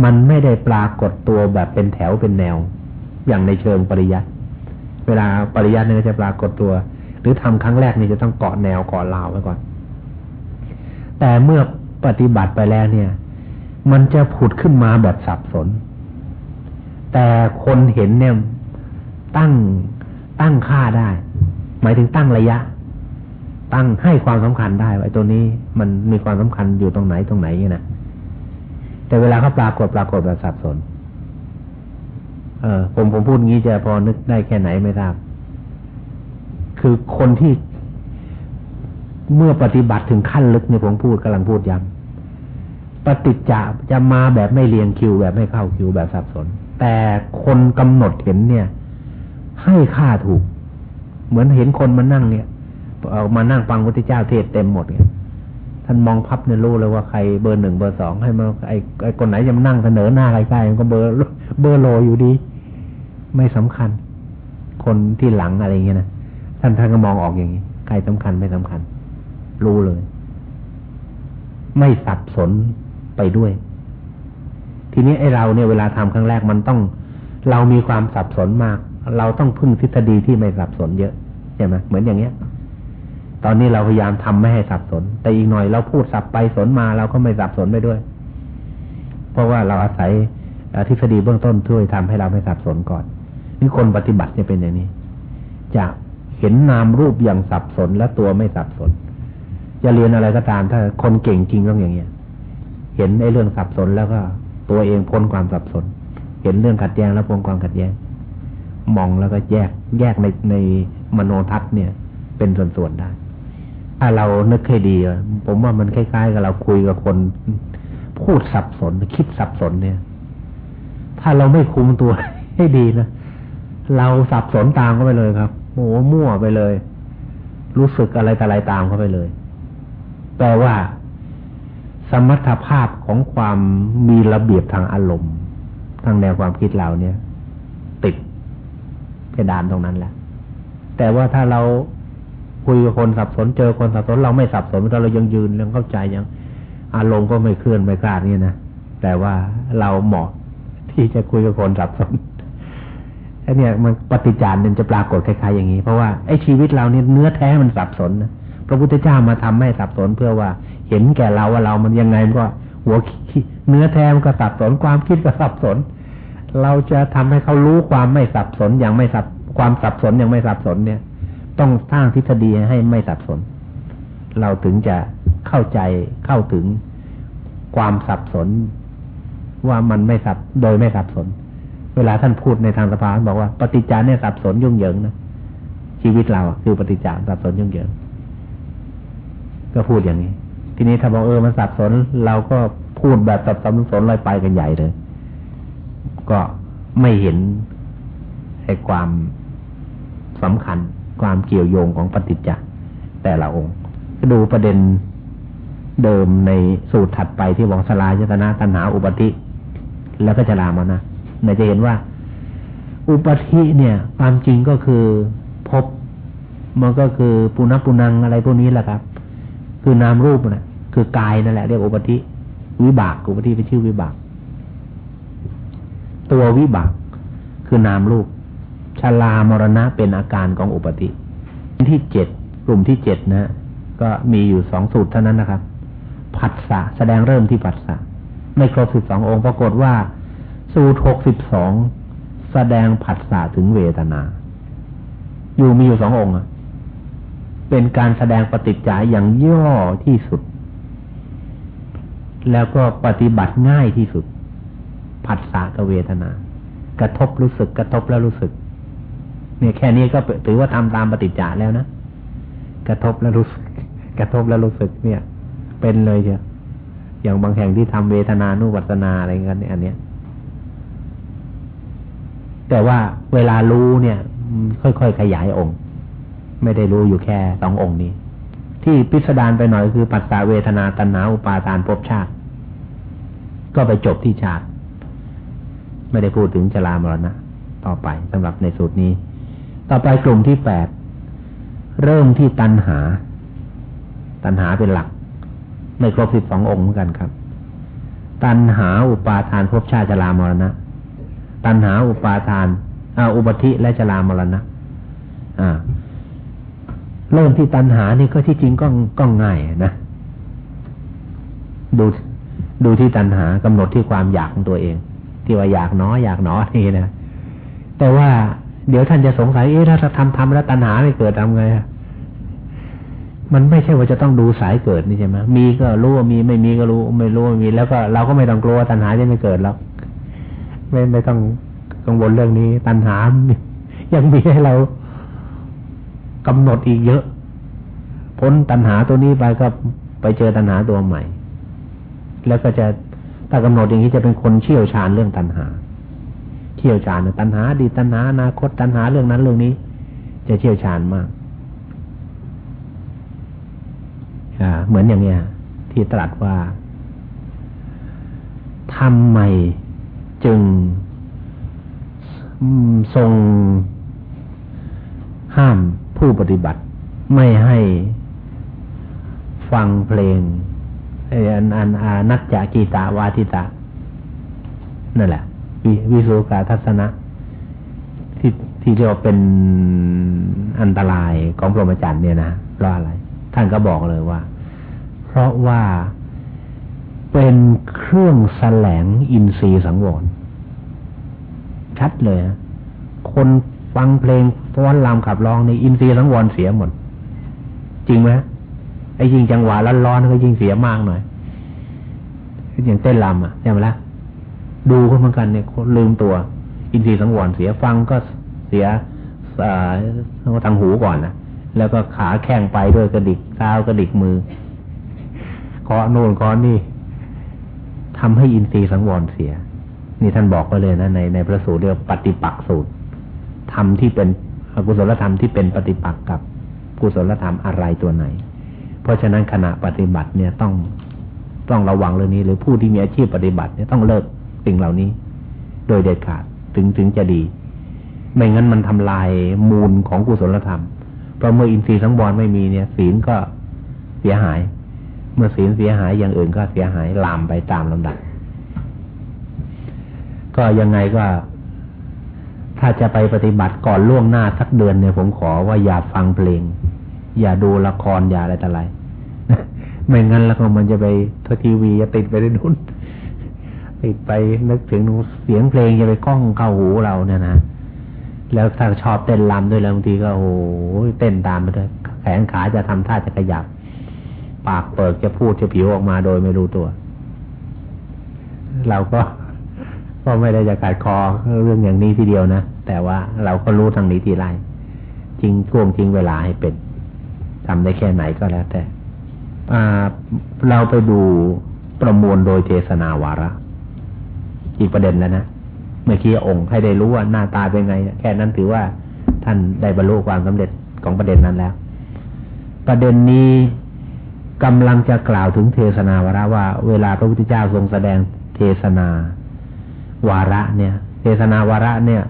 มันไม่ได้ปรากฏตัวแบบเป็นแถวเป็นแนว อย่างในเชิงปริยัติเวลาปริยัติเนี่ยจะปรากฏตัว หรือทำครั้งแรกนี่จะต้องเกาะแนวเกาะราวไว้ก่อน แต่เมื่อปฏิบัติไปแล้วเนี่ย มันจะผุดขึ้นมาแบบสับสน แต่คนเห็นเนี่ยตั้งตั้งค่าได้ หมายถึงตั้งระยะ ตั้งให้ความสำคัญได้ว่าตัวนี้มันมีความสำคัญอยู่ตรงไหนตรงไหนเนี่ยนะแต่เวลาเขาปรากฏปรากฏแบบสับสน เออผมผมพูดงี้จะพอนึกได้แค่ไหนไม่ทราบ คือคนที่เมื่อปฏิบัติถึงขั้นลึกเนี่ยผมพูดกำลังพูดย้ำ ปฏิจจะจะมาแบบไม่เรียงคิวแบบไม่เข้าคิวแบบสับสน แต่คนกำหนดเห็นเนี่ย ให้ค่าถูก เหมือนเห็นคนมานั่งเนี่ยเอามานั่งฟังพระพุทธเจ้าเทศเต็มหมดเนี่ยท่านมองพับเนี่ยรู้เลยว่าใครเบอร์หนึ่งเบอร์สองให้มาไอ้ไอ้คนไหนจะมานั่งเสนอหน้าใกล้ๆก็เบอร์เบอร์โลอยู่ดี ไม่สำคัญ คนที่หลังอะไรเงี้ยนะท่านท่านก็มองออกอย่างนี้ใครสำคัญไม่สำคัญ รู้เลย ไม่สับสน ไปด้วย ทีนี้ไอ้เราเนี่ยเวลาทำครั้งแรกมันต้อง เรามีความสับสนมาก เราต้องพึ่งทฤษฎีที่ไม่สับสนเยอะใช่ไหมเหมือนอย่างเงี้ย ตอนนี้เราพยายามทำไม่ให้สับสน แต่อีกหน่อยเราพูดสับไปสนมาเราก็ไม่สับสนไปด้วย เพราะว่าเราอาศัยทฤษฎีเบื้องต้นช่วยทำให้เราไม่สับสนก่อนนี่คนปฏิบัติเนี่ยเป็นอย่างนี้ จะเห็นนามรูปอย่างสับสนและตัวไม่สับสน จะเรียนอะไรก็ตาม ถ้าคนเก่งจริงต้องอย่างเงี้ย เห็นไอ้เรื่องสับสนแล้วก็ตัวเองพ้นความสับสน เห็นเรื่องขัดแย้งแล้วพ้นความขัดแย้ง มองแล้วก็แยกแยกในในมโนทัศน์เนี่ย เป็นส่วนๆได้ ถ้าเรานึกให้ดี ผมว่ามันคล้ายๆกับเราคุยกับคน พูดสับสนคิดสับสนเนี่ย ถ้าเราไม่คุมตัวให้ดีนะเราสับสนตามเข้าไปเลยครับโอ้มั่วไปเลย รู้สึกอะไรแต่อะไรตามเข้าไปเลยแปลว่า สมรรถภาพของความมีระเบียบทางอารมณ์ ทางแนวความคิดเราเนี่ย ติดเพดานตรงนั้นแหละแต่ว่าถ้าเราคุยกับคนสับสนเจอคนสับสนเราไม่สับสนเรายังยืนยังเข้าใจยังอารมณ์ก็ไม่เคลื่อนไม่กล้านี่นะแต่ว่าเราเหมาะที่จะคุยกับคนสับสนไอ้เนี่ยมันปฏิจารเนี่ยจะปรากฏคล้ายๆอย่างนี้ เพราะว่าไอ้ชีวิตเราเนี่ยเนื้อแท้มันสับสนนะพระพุทธเจ้ามาทำให้สับสนเพื่อว่า เห็นแก่เราว่าเรามันยังไงมันก็หัวเนื้อแท้มันก็สับสนความคิดก็สับสน เราจะทำให้เขารู้ความไม่สับสนอย่างไม่สับความสับสนอย่างไม่สับสนเนี่ย ต้องสร้างทฤษฎีให้ไม่สับสน เราถึงจะเข้าใจเข้าถึงความสับสน ว่ามันไม่สับโดยไม่สับสน เวลาท่านพูดในทางสภาบอกว่าปฏิจจารเนี่ยสับสนยุ่งเหยิงนะชีวิตเราคือปฏิจจารสับสนยุ่งเหยิงก็พูดอย่างนี้ ทีนี้ถ้าบอกเออมันสับสน เราก็พูดแบบสับสนสนลอยไปกันใหญ่เลย ก็ไม่เห็นไอ้ความสำคัญความเกี่ยวโยงของปฏิจจ์แต่ละองค์ดูประเด็นเดิมในสูตรถัดไปที่บอกสลายจตนาตัณหาอุปธิ แล้วก็จะลามานะเราจะเห็นว่า อุปธิเนี่ย ความจริงก็คือพบมันก็คือปุณปุนังอะไรพวกนี้แหละครับ คือนามรูปนะคือกายนั่นแหละเรียกอุปธิวิบากอุปธิเป็นชื่อวิบาก ตัววิบาก คือนามรูปชลามรณะเป็นอาการของอุปธิที่เจ็ดกลุ่มที่เจ็ดนะก็มีอยู่สองสูตรเท่านั้นนะครับผัสสะแสดงเริ่มที่ผัสสะไม่ครบสิบสององค์ปรากฏว่า สูตรหกสิบสองแสดงผัสสะถึงเวทนา อยู่มีอยู่สององค์ เป็นการแสดงปฏิจจาอย่างย่อที่สุด แล้วก็ปฏิบัติง่ายที่สุด ผัสสะกับเวทนา กระทบรู้สึกกระทบแล้วรู้สึก เนี่ยแค่นี้ก็ถือว่าทำตามปฏิจจาแล้วนะ กระทบแล้วรู้สึก กระทบแล้วรู้สึกเนี่ย เป็นเลยเชียวอย่างบางแห่งที่ทำเวทนานุวัตนาอะไรเงี้ยอันเนี้ย แต่ว่าเวลารู้เนี่ย ค่อยๆขยายองค์ ไม่ได้รู้อยู่แค่สององค์นี้ ที่พิสดารไปหน่อยคือปัสสาเวทนาตัณหาอุปาทานภพชาติ ก็ไปจบที่ชาติ ไม่ได้พูดถึงจรามรณะต่อไปสำหรับในสูตรนี้ ต่อไปกลุ่มที่แปดเริ่มที่ตัณหา ตัณหาเป็นหลัก ไม่ครบสิบสององค์เหมือนกันครับ ตัณหาอุปาทานภพชาติจรามรณะ ตัณหาอุปาทานอาอุปธิและชรามรณะอ่า เริ่มที่ตัณหานี่ก็ที่จริงก็ก็ง่ายนะดูดูที่ตัณหากำหนดที่ความอยากของตัวเอง ที่ว่าอยากน้อยอยากน้อยนี่นะแต่ว่าเดี๋ยวท่านจะสงสัยเอ๊ะถ้าทำทำแล้วตัณหาไม่เกิดทำไงมันไม่ใช่ว่าจะต้องดูสายเกิดนี่ใช่ไหมมีก็รู้ว่ามีไม่มีก็รู้ ไม่รู้ว่ามี แล้วก็เราก็ไม่ต้องกลัวตัณหาจะไม่เกิดแล้วไม่ไม่ต้องกังวลเรื่องนี้ ตัณหายังมีให้เรา กำหนดอีกเยอะ พ้นตัณหาตัวนี้ไปก็ไปเจอตัณหาตัวใหม่ แล้วก็จะถ้ากำหนดอย่างนี้จะเป็นคนเชี่ยวชาญเรื่องตัณหา เชี่ยวชาญตัณหาดีตัณหาอนาคตตัณหาเรื่องนั้นเรื่องนี้ จะเชี่ยวชาญมากเหมือนอย่างเนี้ยที่ตรัสว่าทำไมจึงทรงห้าม ผู้ปฏิบัติไม่ให้ฟังเพลงอันอันอานัจจกีตาวาทิตานั่นแหละวิสุกาทัศนะ ที่ที่เรียกว่าเป็นอันตรายของพรหมจรรย์เนี่ยนะเพราะอะไร ท่านก็บอกเลยว่า เพราะว่าเป็นเครื่องแสลงอินทรีย์สังวรชัดเลยนะคน ฟังเพลงฟ้อนรำขับร้องในอินทรีย์สังวรเสียหมด จริงไหมไอ้ยิงจังหวะร้อนๆก็ยิ่งเสียมากหน่อยอย่างเต้นรำอะใช่ไหมล่ะดูก็เหมือนกันเนี่ยลืมตัว อินทรีย์สังวรเสียฟังก็เสียทางหูก่อนนะแล้วก็ขาแข้งไปด้วยกระดิกเท้ากระดิกมือเคาะโน่นเคาะนี่ทำให้อินทรีย์สังวรเสีย นี่ท่านบอกไว้เลยนะในในพระสูตรเรียกปฏิปักษ์สูตร ธรรมที่เป็นอกุศลธรรมที่เป็นปฏิปักษ์กับกุศลธรรมอะไรตัวไหน เพราะฉะนั้นขณะปฏิบัติเนี่ยต้องต้องระวังเรื่องนี้ หรือผู้ที่มีอาชีพปฏิบัติเนี่ยต้องเลิกสิ่งเหล่านี้ โดยเด็ดขาดถึงถึงจะดี ไม่งั้นมันทำลายมูลของกุศลธรรม เพราะเมื่ออินทรีย์สังวรไม่มีเนี่ย ศีลก็เสียหาย เมื่อศีลเสียหายอย่างอื่นก็เสียหายลามไปตามลำดับก็ยังไงก็ ถ้าจะไปปฏิบัติก่อนล่วงหน้าสักเดือนเนี่ยผมขอว่าอย่าฟังเพลง อย่าดูละครอย่าอะไรต่ออะไรไม่งั้นแล้วก็มันจะไปททีวีจะติดไปได้นุ่นติดไปนึกถึงเสียงเพลงจะไปก้องเข้าหูเราเนี่ยนะแล้วถ้าชอบเต้นรำด้วยแล้วบางทีก็โอ้โหเต้นตามไปด้วยแขนขาจะทำท่าจะขยับ ปากเปิดจะพูดจะผิวออกมาโดยไม่รู้ตัว เราก็ก็ไม่ได้จะขาดคอเรื่องอย่างนี้ทีเดียวนะ แต่ว่าเราก็รู้ทางนี้ทีไรจริงช่วงจริงเวลาให้เป็นทำได้แค่ไหนก็แล้วแต่เราไปดูประมวลโดยเทศนาวาระ อีกประเด็นแล้วนะเมื่อกี้องค์ให้ได้รู้ว่าหน้าตาเป็นไง แค่นั้นถือว่าท่านได้บรรลุความสำเร็จของประเด็นนั้นแล้ว ประเด็นนี้กำลังจะกล่าวถึงเทศนาวาระว่า เวลาพระพุทธเจ้าทรงแสดงเทศนา วาระเนี่ย เทศนาวาระเนี่ย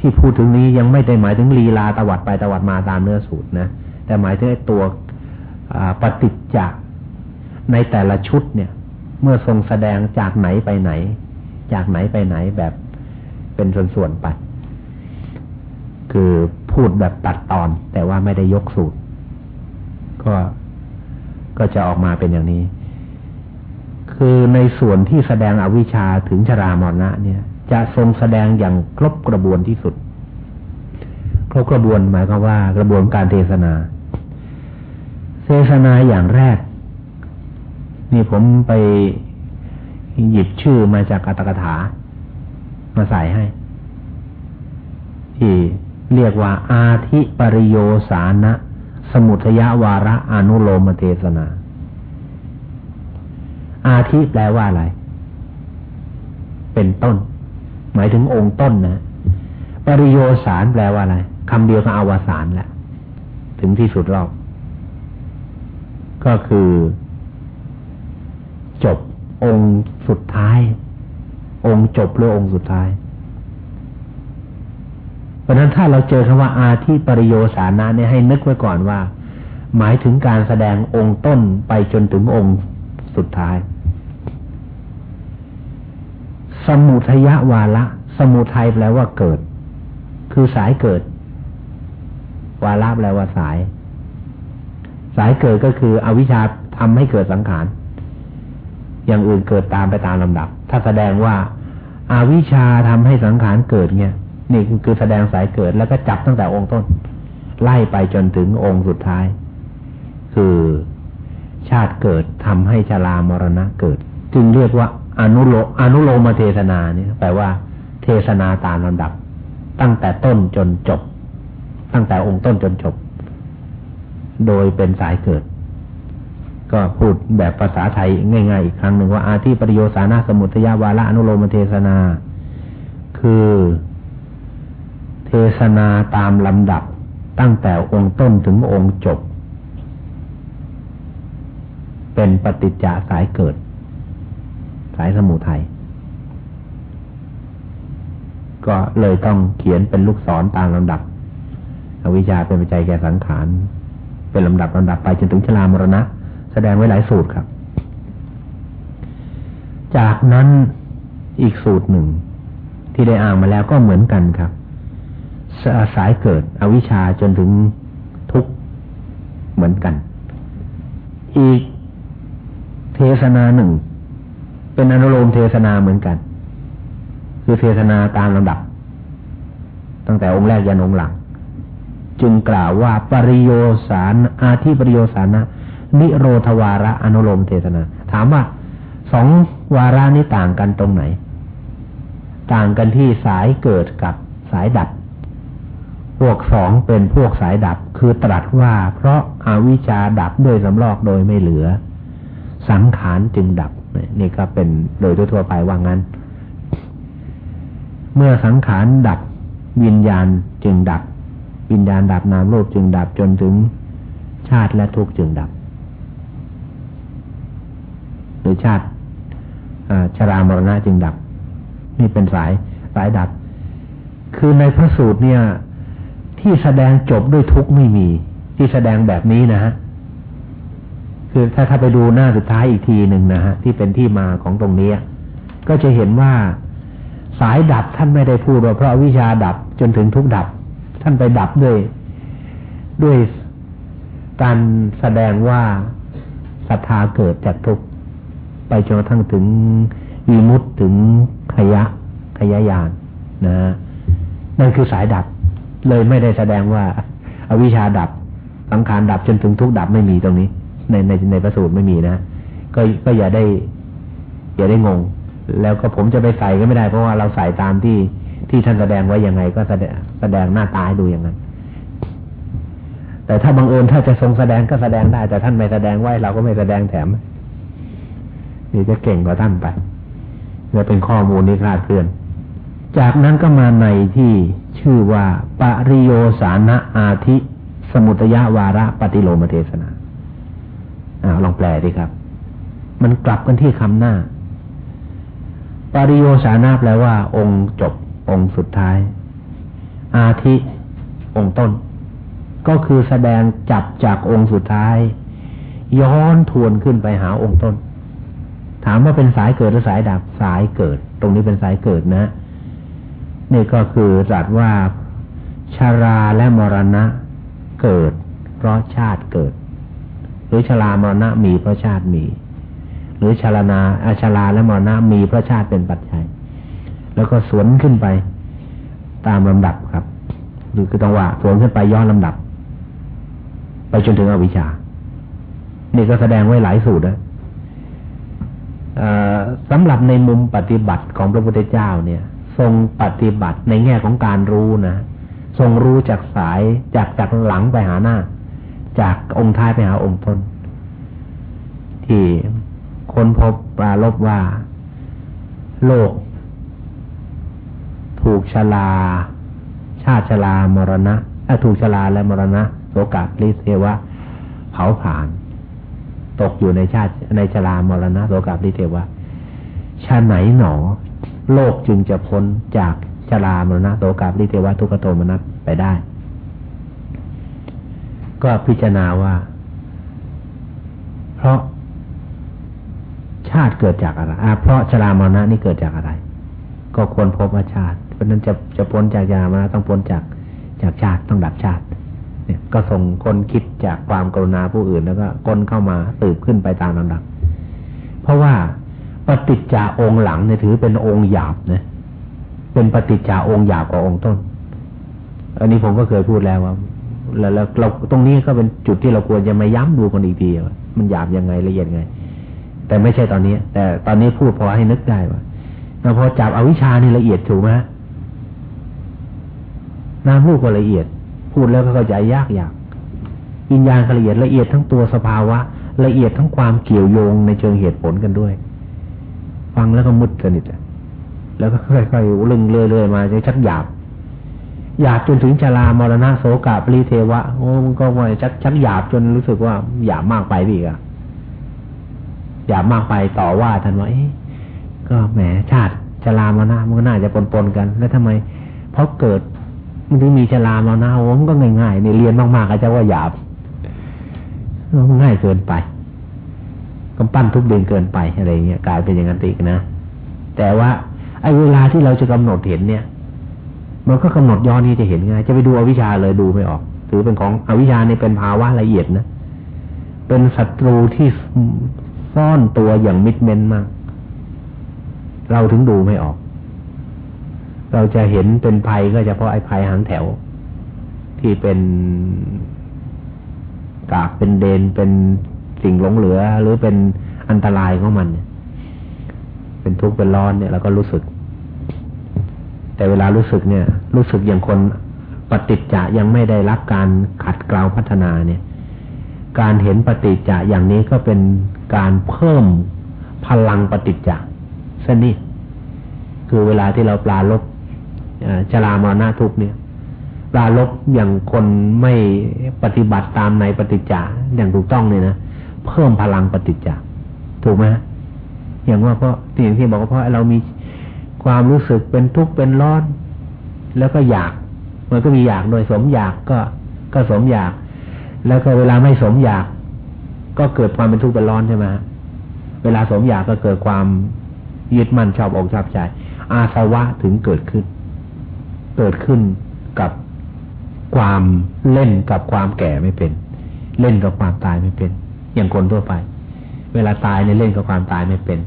ที่พูดถึงนี้ยังไม่ได้หมายถึงลีลาตวัดไปตวัดมาตามเนื้อสูตรนะ แต่หมายถึงตัวปฏิจจะในแต่ละชุดเนี่ย เมื่อทรงแสดงจากไหนไปไหน จากไหนไปไหนแบบเป็นส่วนๆไป คือพูดแบบตัดตอน แต่ว่าไม่ได้ยกสูตร ก็ก็จะออกมาเป็นอย่างนี้ คือในส่วนที่แสดงอวิชชาถึงชรามรณะเนี่ย จะทรงแสดงอย่างครบกระบวนที่สุด ครบกระบวนหมายความว่ากระบวนการเทศนา เทศนาอย่างแรก นี่ผมไปหยิบชื่อมาจากอัตกถา มาใส่ให้ ที่เรียกว่า อาทิปริโยสานะ สมุทยาวาระอนุโลมเทศนา อาทิแปลว่าอะไร เป็นต้น หมายถึงองค์ต้นนะปริโยสารแปลว่าอะไรคำเดียวก็อวสานแหละ ถึงที่สุดรอบ ก็คือ จบองค์สุดท้าย องค์จบหรือองค์สุดท้าย เพราะนั้นถ้าเราเจอคำว่าอาที่ปริโยสานะเนี่ยให้นึกไว้ก่อนว่า หมายถึงการแสดงองค์ต้นไปจนถึงองค์สุดท้าย สมุทยะวาละสมุทัยแปลว่าเกิด คือสายเกิด วาละแปลว่าสาย สายเกิดก็คือ อวิชชาทำให้เกิดสังขารอย่างอื่นเกิดตามไปตามลำดับ ถ้าแสดงว่าอาวิชชาทำให้สังขารเกิดเนี่ยนี่คือแสดงสายเกิดแล้วก็จับตั้งแต่องค์ต้น ไล่ไปจนถึงองค์สุดท้าย คือชาติเกิดทำให้ชรามรณะเกิด จึงเรียกว่า อนุโลอนุโลมเทศนาเนี่ยแปลว่า เทศนาตามลำดับ ตั้งแต่ต้นจนจบ ตั้งแต่องค์ต้นจนจบ โดยเป็นสายเกิด ก็พูดแบบภาษาไทยง่าย ๆ อีกครั้งหนึ่งว่าอาทิปริโยสานาสมุทยาวาระอนุโลมเทศนา คือ เทศนาตามลำดับ ตั้งแต่องค์ต้นถึงองค์จบ เป็นปฏิจจาสายเกิด สายสมุทัยก็เลยต้องเขียนเป็นลูกศรตามลำดับอวิชชาเป็นปัจจัยแก่สังขาร เป็นลำดับลำดับไปจนถึงชรามรณะ แสดงไว้หลายสูตรครับ จากนั้นอีกสูตรหนึ่ง ที่ได้อ่านมาแล้วก็เหมือนกันครับสายเกิด อวิชชาจนถึงทุกข์เหมือนกัน อีกเทศนาหนึ่ง เป็นอนุโลมเทศนาเหมือนกัน คือเทศนาตามลำดับ ตั้งแต่องค์แรกยันองค์หลัง จึงกล่าวว่าปริโยสารอาทิปริโยสานะนิโรธวาระอนุโลมเทศนา ถามว่าสองวาระนี้ต่างกันตรงไหน ต่างกันที่สายเกิดกับสายดับ พวกสองเป็นพวกสายดับ คือตรัสว่าเพราะอาวิชชาดับด้วยสำลอกโดยไม่เหลือ สังขารจึงดับ นี่ก็เป็นโดยทั่วไปว่างั้น เมื่อสังขารดับวิญญาณจึงดับ วิญญาณดับนามรูปจึงดับจนถึงชาติและทุกข์จึงดับหรือชาติชรามรณะจึงดับ นี่เป็นสายสายดับ คือในพระสูตรเนี่ย ที่แสดงจบด้วยทุกข์ไม่มี ที่แสดงแบบนี้นะฮะ คือถ้าถ้าไปดูหน้าสุดท้ายอีกทีหนึ่งนะฮะที่เป็นที่มาของตรงนี้ ก็จะเห็นว่าสายดับท่านไม่ได้พูดว่าเพราะวิชาดับจนถึงทุกดับ ท่านไปดับด้วย ด้วยการแสดงว่าศรัทธาเกิดจากทุกไปจนกระทั่งถึงวีมุตถึงขยะขยายานนะนั่นคือสายดับ เลยไม่ได้แสดงว่าอาวิชาดับสังขารดับจนถึงทุกดับไม่มีตรงนี้ ในในในประสูตรไม่มีนะก็ก็อย่าได้ อย่าได้งง แล้วก็ผมจะไปใส่ก็ไม่ได้เพราะว่าเราใส่ตามที่ที่ท่านแสดงไว้ยังไงก็แสดงแสดงหน้าตาให้ดูอย่างนั้น แต่ถ้าบังเอิญถ้าจะทรงแสดงก็แสดงได้ แต่ท่านไม่แสดงไว้เราก็ไม่แสดงแถมนี่จะเก่งกว่าท่านไปจะเป็นข้อมูลนี้คลาดเคลื่อน จากนั้นก็มาในที่ชื่อว่าปริโยสานะอาทิ สมุตยาวาระปฏิโลมเทศนา อาลองแปลดิครับ มันกลับกันที่คำหน้า ปริโยสานะแปลว่า องค์จบ องค์สุดท้าย อาทิองค์ต้น ก็คือแสดงจับจากองค์สุดท้าย ย้อนทวนขึ้นไปหาองค์ต้น ถามว่าเป็นสายเกิดหรือสายดับสายเกิด ตรงนี้เป็นสายเกิดนะนี่ก็คือจัดว่าชาราและมรณะเกิด เพราะชาติเกิด หรือชรามรณะมีเพราะชาติมี หรือชาลนาอาชาราและมรณะมีเพราะชาติเป็นปัจจัย แล้วก็สวนขึ้นไปตามลำดับครับ หรือคือต้องว่าสวนขึ้นไปย้อนลำดับ ไปจนถึงอวิชชา นี่ก็แสดงไว้หลายสูตรนะสำหรับในมุมปฏิบัติของพระพุทธเจ้าเนี่ย ทรงปฏิบัติในแง่ของการรู้นะทรงรู้จากสายจากจากหลังไปหาหน้า จากองค์ท้ายไปหาองค์ต้น ที่ค้นพบปราลบว่า โลก ถูกชลา ชาติชลามรณะถูกชลาและมรณะโสกาลิเทวะเผาผ่านตกอยู่ในชาติในชรามรณะโลกาภิเทวะชาไหนหนอ โลกจึงจะพ้นจากชรามรณะโลกาภิเทวะทุกขโทมนัสไปได้ ก็พิจารณาว่า เพราะชาติเกิดจากอะไรเพราะชรามรณะนี่เกิดจากอะไร ก็ควรพบว่าชาติ เพราะนั้นจะจะพ้นจากชรามรณะต้องพ้นจากจากชาติต้องดับชาติ เนี่ย ก็ส่งคนคิดจากความกรุณาผู้อื่นแล้วก็คนเข้ามาตืบขึ้นไปตามลำดับ เพราะว่าปฏิจจาองค์หลังเนี่ยถือเป็นองค์หยาบนะเป็นปฏิจจาองค์หยาบกว่าองค์ต้น อันนี้ผมก็เคยพูดแล้วว่า แล้วเราตรงนี้ก็เป็นจุดที่เราควรจะมาย้ำดูกันอีกทีว่ามันหยาบยังไงละเอียดไง แต่ไม่ใช่ตอนนี้ แต่ตอนนี้พูดพอให้นึกได้ว่าเราพอจับอวิชานี่ละเอียดถูกไหมน้ำรูปก็ละเอียด พูดแล้วก็เข้าใจยากยากวิญญาณละเอียดละเอียดทั้งตัวสภาวะ ละเอียดทั้งความเกี่ยวโยงในเชิงเหตุผลกันด้วย ฟังแล้วก็มุดสนิทแล้วก็ค่อยๆลึงเรื่อยๆมาจนชักหยาบ หยาบจนถึงชรามรณะโสกาปริเทวะโอ้มันก็ว่าชักชักหยาบจนรู้สึกว่าหยาบมากไปพี่อะหยาบมากไปต่อว่าท่านว่าเอ๊ก็แหมชาติชรามรณะมันก็น่าจะปนๆกัน แล้วทำไมเพราะเกิดมันถึงมีฉลามานาโอ้มันก็ง่ายๆในเรียนมากๆอาจจะว่าหยาบง่ายเกินไปกำปั้นทุบเดินเกินไปอะไรเงี้ยกลายเป็นอย่างนั้นอีกนะแต่ว่าไอ้เวลาที่เราจะกำหนดเห็นเนี่ย มันก็กำหนดย้อนที่จะเห็นง่ายจะไปดูอวิชชาเลยดูไม่ออก ถือเป็นของอวิชชาเนี่เป็นภาวะละเอียดนะเป็นศัตรูที่ซ่อนตัวอย่างมิดเมนมาก เราถึงดูไม่ออก เราจะเห็นเป็นภัยก็เฉพาะไอ้ภัยหางแถว ที่เป็นกากเป็นเดนเป็นสิ่งหลงเหลือ หรือเป็นอันตรายของมันเนี่ย เป็นทุกข์เป็นร้อนเนี่ยเราก็รู้สึก แต่เวลารู้สึกเนี่ย รู้สึกอย่างคนปฏิจจะยังไม่ได้รับการขัดเกลาพัฒนาเนี่ย การเห็นปฏิจจะอย่างนี้ก็เป็นการเพิ่มพลังปฏิจจะสนิทคือเวลาที่เราปลาลบจรามรณะทุกเนี่ย ปลาลบอย่างคนไม่ปฏิบัติตามในปฏิจจาอย่างถูกต้องเนี่ยนะเพิ่มพลังปฏิจจาถูกไหมอย่างว่าเพราะสิ่งที่บอกว่าเพราะเรามี ความรู้สึกเป็นทุกข์เป็นร้อน แล้วก็อยาก มันก็มีอยากโดยสมอยากก็ก็สมอยาก แล้วก็เวลาไม่สมอยาก ก็เกิดความเป็นทุกข์เป็นร้อนใช่ไหมเวลาสมอยากก็เกิดความยึดมั่นชอบอกชอบใจ อาสวะถึงเกิดขึ้น เกิดขึ้นกับความเล่นกับความแก่ไม่เป็น เล่นกับความตายไม่เป็น อย่างคนทั่วไป เวลาตายเนี่ยเล่นกับความตายไม่เป็น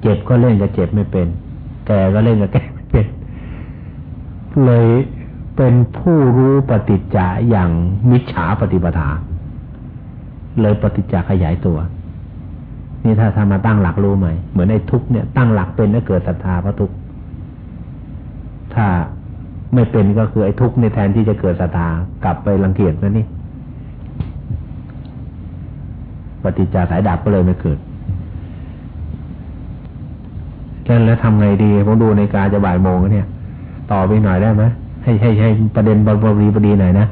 เจ็บก็เล่นกับเจ็บไม่เป็น แก่ก็เล่นกับแก่ไม่เป็นเลยเป็นผู้รู้ปฏิจจะอย่างมิจฉาปฏิปทา เลยปฏิจจะขยายตัว นี่ถ้าทำมาตั้งหลักรู้ไหมเหมือนในทุกเนี่ยตั้งหลักเป็นแล้วเกิดศรัทธาพระทุกถ้าไม่เป็นก็คือไอ้ทุกในแทนที่จะเกิดศรัทธากลับไปรังเกียจนะนี่ปฏิจจสายดับก็เลยไม่เกิด แค่แล้วทำไงดีผมดูในกาจะบ่ายโมงเนี่ย ต่อไปหน่อยได้ไหมให้ให้ให้ประเด็นบริบดีหน่อยนะ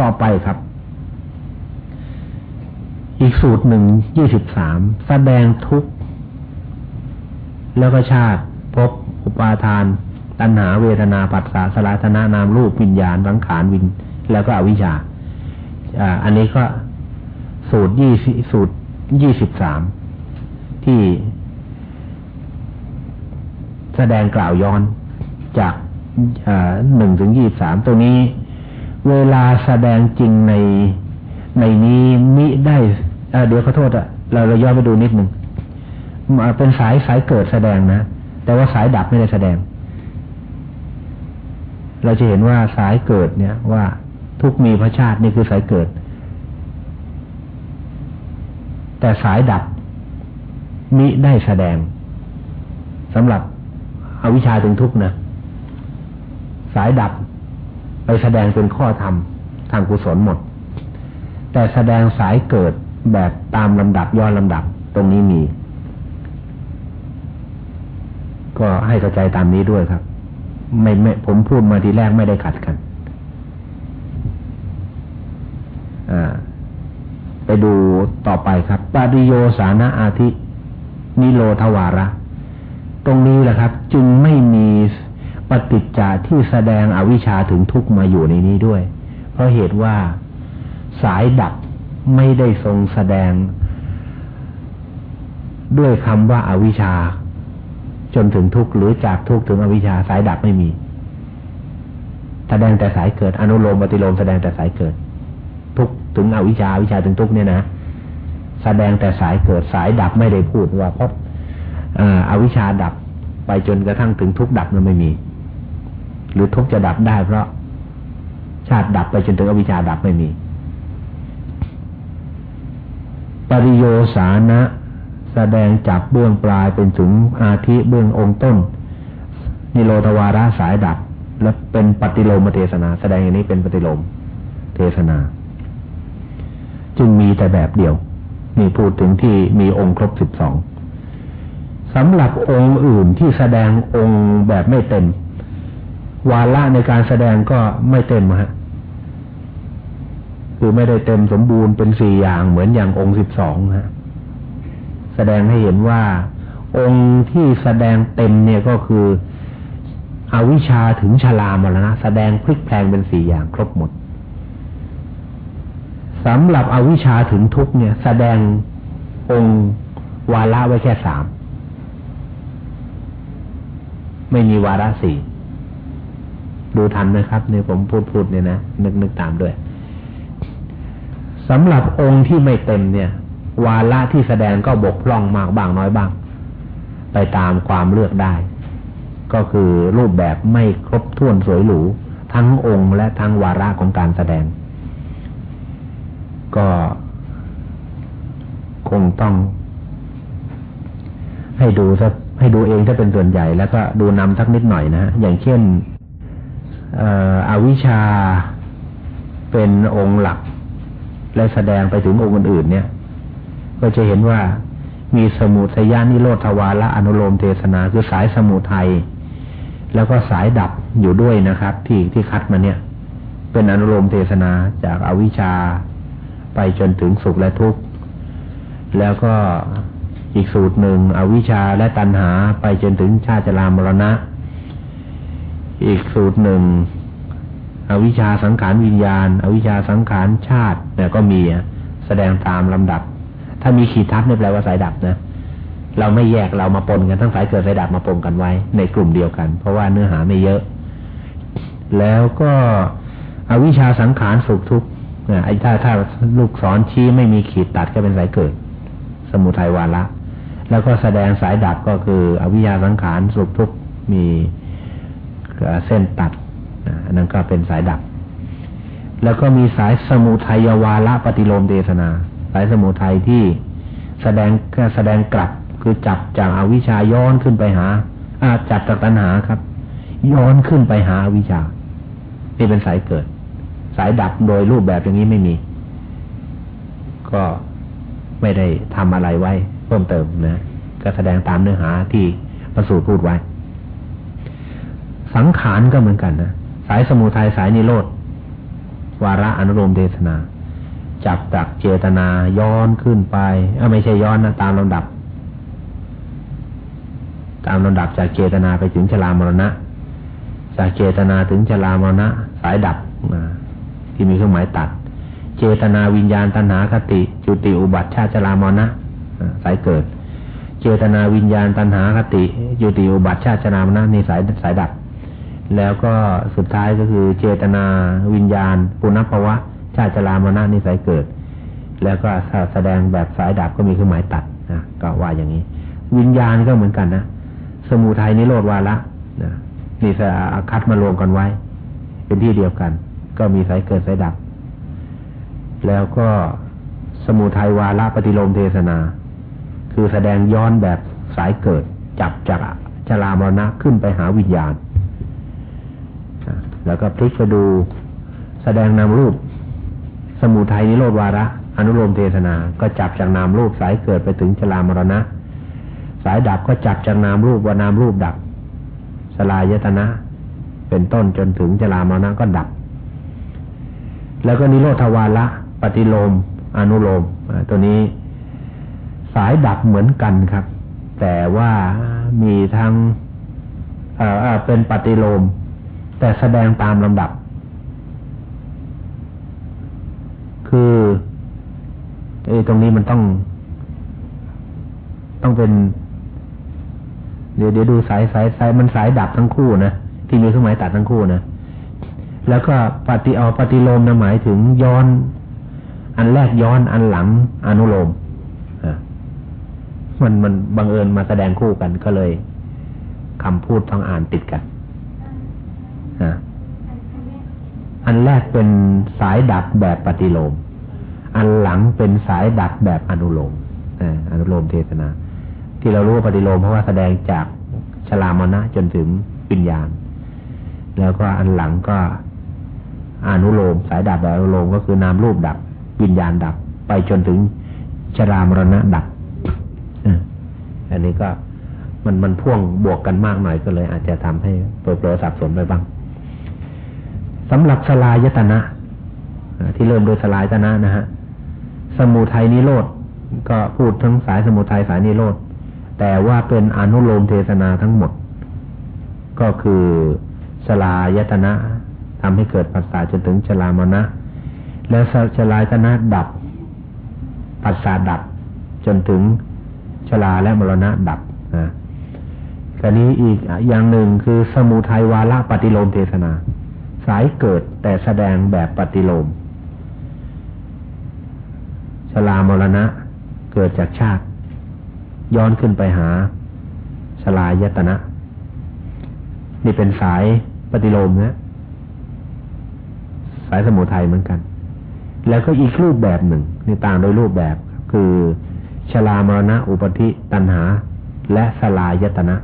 ต่อไปครับ อีกสูตรหนึ่งยี่สิบสามแสดงทุกข์แล้วก็ชาติพบอุปาทาน ตัณหาเวทนาปัสสะสลายธนานามรูปวิญญาณสังขารวิน แล้วก็อวิชชาอ่าอันนี้ก็ สูตรยี่สูตรยี่สิบสามที่แสดงกล่าวย้อนจากหนึ่งถึงยี่สามตรงนี้ เวลาแสดงจริงในในนี้มิได้เดี๋ยวขอโทษอะเราเราย้อนไปดูนิดหนึ่งเป็นสายสายเกิดแสดงนะ แต่ว่าสายดับไม่ได้แสดง เราจะเห็นว่าสายเกิดเนี่ยว่าทุกมีพระชาตินี่คือสายเกิด แต่สายดับมิได้แสดงสำหรับอวิชชาถึงทุกนะ สายดับไปแสดงเป็นข้อธรรมทางกุศลหมด แต่แสดงสายเกิดแบบตามลำดับย้อนลำดับตรงนี้มี ก็ให้เข้าใจตามนี้ด้วยครับ ไม่ไม่ผมพูดมาทีแรกไม่ได้ขัดกัน อ่า ไปดูต่อไปครับปาริโยสานะอาทินิโรธวาระ ตรงนี้แหละครับ จึงไม่มีปฏิจจาที่แสดงอวิชชาถึงทุกมาอยู่ในนี้ด้วย เพราะเหตุว่าสายดับไม่ได้ทรงแสดง ด้วยคำว่าอาวิชชา จนถึงทุกข์หรือจากทุกข์ถึงอวิชชาสายดับไม่มี แสดงแต่สายเกิด อนุโลมปฏิโลมแสดงแต่สายเกิด ถึงอวิชชาวิชาถึงทุกเนี่ยนะแสดงแต่สายเกิดสายดับไม่ได้พูดว่าเพราะอวิชชาดับไปจนกระทั่งถึงทุกดับมันไม่มี หรือทุกจะดับได้ เพราะชาติดับไปจนถึงอวิชชาดับไม่มี ปริโยสานะแสดงจากเบื้องปลายเป็นถึงอาทิเบื้ององค์ต้น นิโรธวาระสายดับ และเป็นปฏิโลมเทศนา แสดงอย่างนี้เป็นปฏิโลมเทศนา จึงมีแต่แบบเดียว นี่พูดถึงที่มีองค์ครบสิบสองสำหรับองค์อื่นที่แสดงองค์แบบไม่เต็ม วาระในการแสดงก็ไม่เต็มฮะคือไม่ได้เต็มสมบูรณ์เป็นสี่อย่างเหมือนอย่างองค์สิบสองฮะแสดงให้เห็นว่า องค์ที่แสดงเต็มเนี่ยก็คืออวิชชาถึงชรามรณะ แสดงพลิกแพลงเป็นสี่อย่างครบหมด สำหรับอวิชชาถึงทุกเนี่ย แสดงองค์วาระไว้แค่สาม ไม่มีวาระสี่ ดูทันไหมครับเนี่ยผมพูดพูดเนี่ยนะ นึกนึกตามด้วยสำหรับองค์ที่ไม่เต็มเนี่ย วาระที่แสดงก็บกพร่องมากบ้างน้อยบ้าง ไปตามความเลือกได้ ก็คือรูปแบบไม่ครบถ้วนสวยหรู ทั้งองค์และทั้งวาระของการแสดง ก็คงต้อง ให้ดูสักให้ดูเองถ้าเป็นส่วนใหญ่ แล้วก็ดูนำสักนิดหน่อยนะอย่างเช่นอวิชาเป็นองค์หลัก และแสดงไปถึงองค์อื่นๆเนี่ย ก็จะเห็นว่ามีสมุทยานิโรธวาระอนุโลมเทศนาคือสายสมุทัยแล้วก็สายดับอยู่ด้วยนะครับ ที่ที่คัดมาเนี่ย เป็นอนุโลมเทศนาจากอาวิชชา ไปจนถึงสุขและทุกข์ แล้วก็อีกสูตรหนึ่งอวิชชาและตัณหาไปจนถึงชาติจรามรณะ อีกสูตรหนึ่งอวิชชาสังขารวิญญาณ อวิชชาสังขารชาติเนี่ยก็มีแสดงตามลำดับ ถ้ามีขีดทับเนี่ยแปลว่าสายดับนะเราไม่แยกเรามาปนกันทั้งสายเกิดสายดับมาปนกันไว้ ในกลุ่มเดียวกัน เพราะว่าเนื้อหาไม่เยอะ แล้วก็อวิชชาสังขารสุขทุกข์ ไอ้ถ้าถ้าลูกศรชี้ไม่มีขีดตัดก็เป็นสายเกิด สมุทัยวาระแล้วก็แสดงสายดับก็คือ อวิชชาสังขารสุขทุกมีเส้นตัดอันนั้นก็เป็นสายดับ แล้วก็มีสายสมุทัยวาระปฏิโลมเดชนา สายสมุทัยที่แสดงแสดงกลับคือจับจากอาวิชาย้อนขึ้นไปหาอาจับจากตัณหาครับ ย้อนขึ้นไปหาอาวิชานี่เป็นสายเกิด สายดับโดยรูปแบบอย่างนี้ไม่มี ก็ไม่ได้ทำอะไรไว้เพิ่มเติมนะ ก็แสดงตามเนื้อหาที่ประสูตรพูดไว้ สังขารก็เหมือนกันนะสายสมุทัยสายนิโรธวาระอนุโลมเดชนา จับจากเจตนาย้อนขึ้นไปเอไม่ใช่ย้อนนะตามลำดับ ตามลำดับจากเจตนาไปถึงชรามรณะจากเจตนาถึงชรามรณะสายดับ ที่มีเครื่องหมายตัด เจตนาวิญญาณตัณหาคติ จุติอุบัติชาติชรามรณะสายเกิด เจตนาวิญญาณตัณหาคติจุติอุบัติชาติชรามรณะนี่สายสายดับ แล้วก็สุดท้ายก็คือ เจตนาวิญญาณปุณภวะ ชาติชรามรณะนี่สายเกิด แล้วก็แสดงแบบสายดับก็มีเครื่องหมายตัดนะก็ว่าอย่างนี้ วิญญาณก็เหมือนกันนะสมุทัยนิโรธวาระนะนี่สอาคัดมารวมกันไว้ เป็นที่เดียวกัน ก็มีสายเกิดสายดับ แล้วก็สมุทัยวาระปฏิโลมเทศนา คือแสดงย้อนแบบสายเกิดจับจากจรามรณะขึ้นไปหาวิญญาณ แล้วก็พลิกไปดูแสดงนามรูป สมุทัยนิโรธวาระ อนุโลมเทศนา ก็จับจากนามรูปสายเกิดไปถึงจรามรณะ สายดับก็จับจากนามรูปว่านามรูปดับสลายตนะ เป็นต้นจนถึงจรามานะก็ดับ แล้วก็นิโรธวาระปฏิโลม อนุโลมตัวนี้สายดับเหมือนกันครับ แต่ว่ามีทั้งเป็นปฏิโลม แต่แสดงตามลำดับ คือไอ้ตรงนี้มันต้อง ต้องเป็น เดี๋ยวเดี๋ยวดูสายสายสายมันสายดับทั้งคู่นะที่มีเครื่องหมายตัดทั้งคู่นะ แล้วก็ปฏิเอาปฏิโลมนะหมายถึงย้อน อันแรกย้อนอันหลังอนุโลมมันมันบังเอิญมาแสดงคู่กันก็เลยคำพูดท้องอ่านติดกันอ่อันแรกเป็นสายดับแบบปฏิโลม อันหลังเป็นสายดับแบบอนุโลมอนุโลมเทศนา ที่เรารู้ว่าปฏิโลมเพราะว่าแสดงจากชลามณะจนถึงวิญญาณแล้วก็อันหลังก็ อนุโลม สายดับแบบอนุโลมก็คือนามรูปดับวิญญาณดับ ไปจนถึงชรามรณะดับอันนี้ก็มันมันพ่วงบวกกันมากหน่อยก็เลย อาจจะทำให้เปิดเผยสับสนไปบ้างสำหรับสลายตนะที่เริ่มโดยสลายตนะนะฮะสมุทัยนิโรธก็พูดทั้งสายสมุทัยสายนิโรธแต่ว่าเป็นอนุโลมเทศนาทั้งหมด ก็คือสลายตนะ ทำให้เกิดปัสสาจนถึงชลามนะแล้วชลายตนะดับปัสสาดับ จนถึงชลาและมรณะดับนะแต่นี้อีกอย่างหนึ่งคือสมุทัยวาระปฏิโลมเทศนา สายเกิดแต่แสดงแบบปฏิโลมชลามรณะเกิดจากชาติ ย้อนขึ้นไปหาชลายตนะ นี่เป็นสายปฏิโลมนะ สายสมุทัยเหมือนกัน แล้วก็อีกรูปแบบหนึ่งในต่างโดยรูปแบบคือชลามรณะอุปธิตันหา และสลายตนะ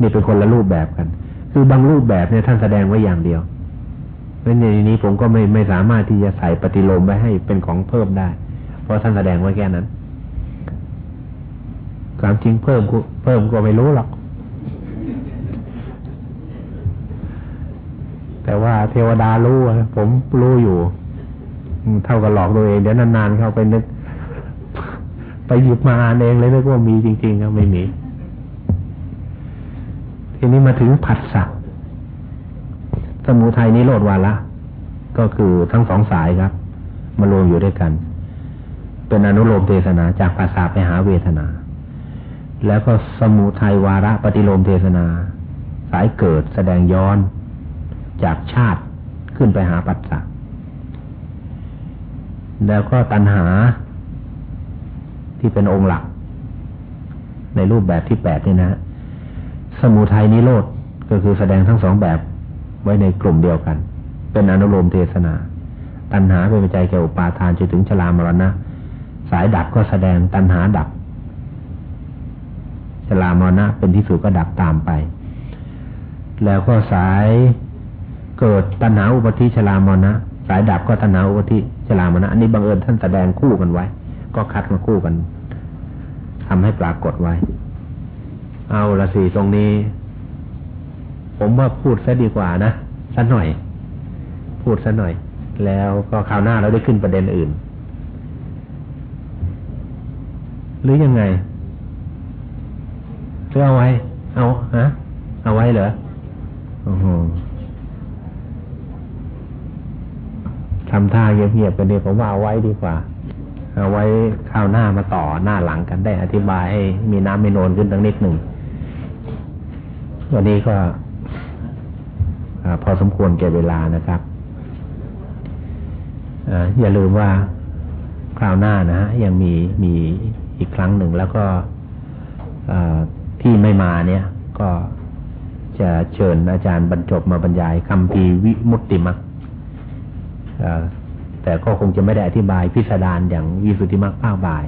นี่เป็นคนละรูปแบบกัน คือบางรูปแบบเนี่ยท่านแสดงไว้อย่างเดียวเพราะในนี้ผมก็ไม่ไม่สามารถที่จะใส่ปฏิโลมไว้ให้เป็นของเพิ่มได้ เพราะท่านแสดงไว้แค่นั้นความจริงเพิ่มเพิ่มก็ไม่รู้หรอก แต่ว่าเทวดารู้ผมรู้อยู่ เท่ากับหลอกตัวเอง เดี๋ยวนานๆเข้าไปนึก ไปหยิบมาอ่านเองเลยนึกว่ามีจริงๆก็ไม่มี ทีนี้มาถึงผัสสะสมุทัยนิโรธวาระก็คือทั้งสองสายครับ มารวมอยู่ด้วยกัน เป็นอนุโลมเทศนาจากภาษาไปหาเวทนา แล้วก็สมุทัยวาระปฏิโลมเทศนา สายเกิดแสดงย้อน จากชาติขึ้นไปหาปัจจักแล้วก็ตัณหาที่เป็นองค์หลัก ในรูปแบบที่แปดนี่นะ สมุทัยนิโรธก็คือแสดงทั้งสองแบบไว้ในกลุ่มเดียวกัน เป็นอนุโลมเทศนา ตัณหาเป็นปัจจัยแก่อุปาทานจนถึงชรามรณะ สายดับก็แสดงตัณหาดับชรามรณะเป็นที่สุดก็ดับตามไป แล้วก็สาย เกิดตัณหาอุปธิชรามรณะสายดับก็ตัณหาอุปธิชรามรณะอันนี้บังเอิญท่านแสดงคู่กันไว้ ก็คัดมาคู่กันทำให้ปรากฏไว้ เอาละสิตรงนี้ ผมว่าพูดซะดีกว่านะสักหน่อย พูดซะหน่อย แล้วก็คราวหน้าเราได้ขึ้นประเด็นอื่น หรือยังไงหรือเอาไว้ เอาฮะเอาไว้เหรอโอ้โห ทำท่าเงียบๆกันดีผมว่าเอาไว้ดีกว่า เอาไว้ข้าวหน้ามาต่อหน้าหลังกันได้อธิบายให้มีน้ำไม่โนนขึ้นตั้งนิดหนึ่ง วันนี้ก็อพอสมควรแก่เวลานะครับออย่าลืมว่าคราวหน้านะฮะยังมีมีอีกครั้งหนึ่งแล้วก็ที่ไม่มาเนี่ย ก็จะเชิญอาจารย์บรรจบมาบรรยายคำพีวิมุตติมัก แต่ก็คงจะไม่ได้อธิบายพิสดารอย่างวิสุทธิมักภาคบ่าย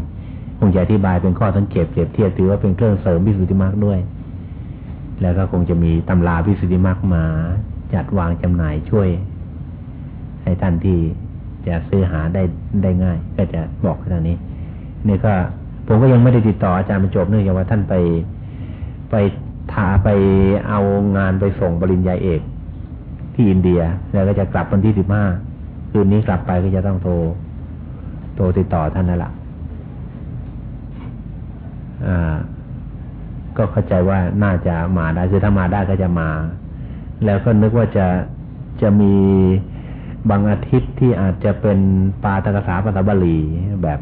คงจะอธิบายเป็นข้อสังเกตเปรียบเทียบถือว่าเป็นเครื่องเสริมวิสุทธิมักด้วย แล้วก็คงจะมีตำราวิสุทธิมักมาจัดวางจำหน่ายช่วย ให้ท่านที่จะซื้อหาได้ได้ง่าย ก็จะบอกทางนี้นี่ก็ผมก็ยังไม่ได้ติดต่ออาจารย์บรรจบเนื่องจากว่าท่านไปไปถาไปเอางานไปส่งปริญญาเอกที่อินเดีย แล้วก็จะกลับวันที่สิบห้า คืนนี้กลับไปก็จะต้องโทร โทรติดต่อท่านนั่นแหละอ่าก็เข้าใจว่าน่าจะมาได้คือถ้ามาได้ก็จะมา แล้วก็นึกว่าจะจะมีบางอาทิตย์ที่อาจจะเป็นปาตกษาปตบาลีแบบ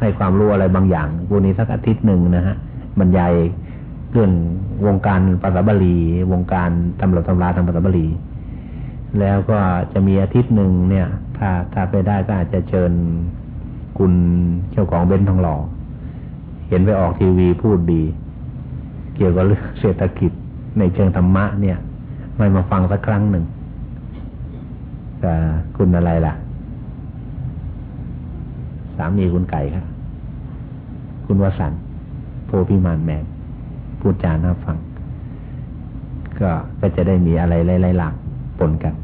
ให้ความรู้อะไรบางอย่างพวกนี้สักอาทิตย์หนึ่งนะฮะบรรยายเรื่องวงการภาษาบาลี วงการตำรับตำราทางภาษาบาลี แล้วก็จะมีอาทิตย์หนึ่งเนี่ย ถ้าถ้าไปได้ก็อาจจะเชิญคุณเจ้าของเบนทองหล่อเห็นไปออกทีวีพูดดี เกี่ยวกับเรื่องเศรษฐกิจในเชิงธรรมะเนี่ย ไม่มาฟังสักครั้งหนึ่งแต่คุณอะไรล่ะ สามีคุณไก่ครับคุณวสันโพพิมานแมนพูดจาน่าฟัง ก็ก็จะได้มีอะไรไล่ๆหลัก ปนกัน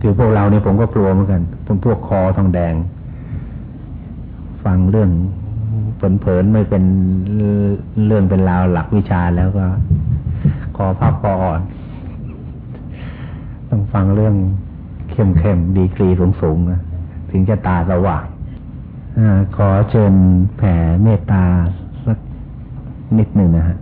คือพวกเราเนี่ยผมก็กลัวเหมือนกันเป็นพวกคอทองแดง ฟังเรื่องเผินๆไม่เป็นเรื่องเป็นราวหลักวิชาแล้วก็ คอพับคออ่อน ต้องฟังเรื่องเข้มเข้มดีกรีสูงสูงนะถึงจะตาสว่างขอเชิญแผ่เมตตาสักนิดหนึ่งนะฮะ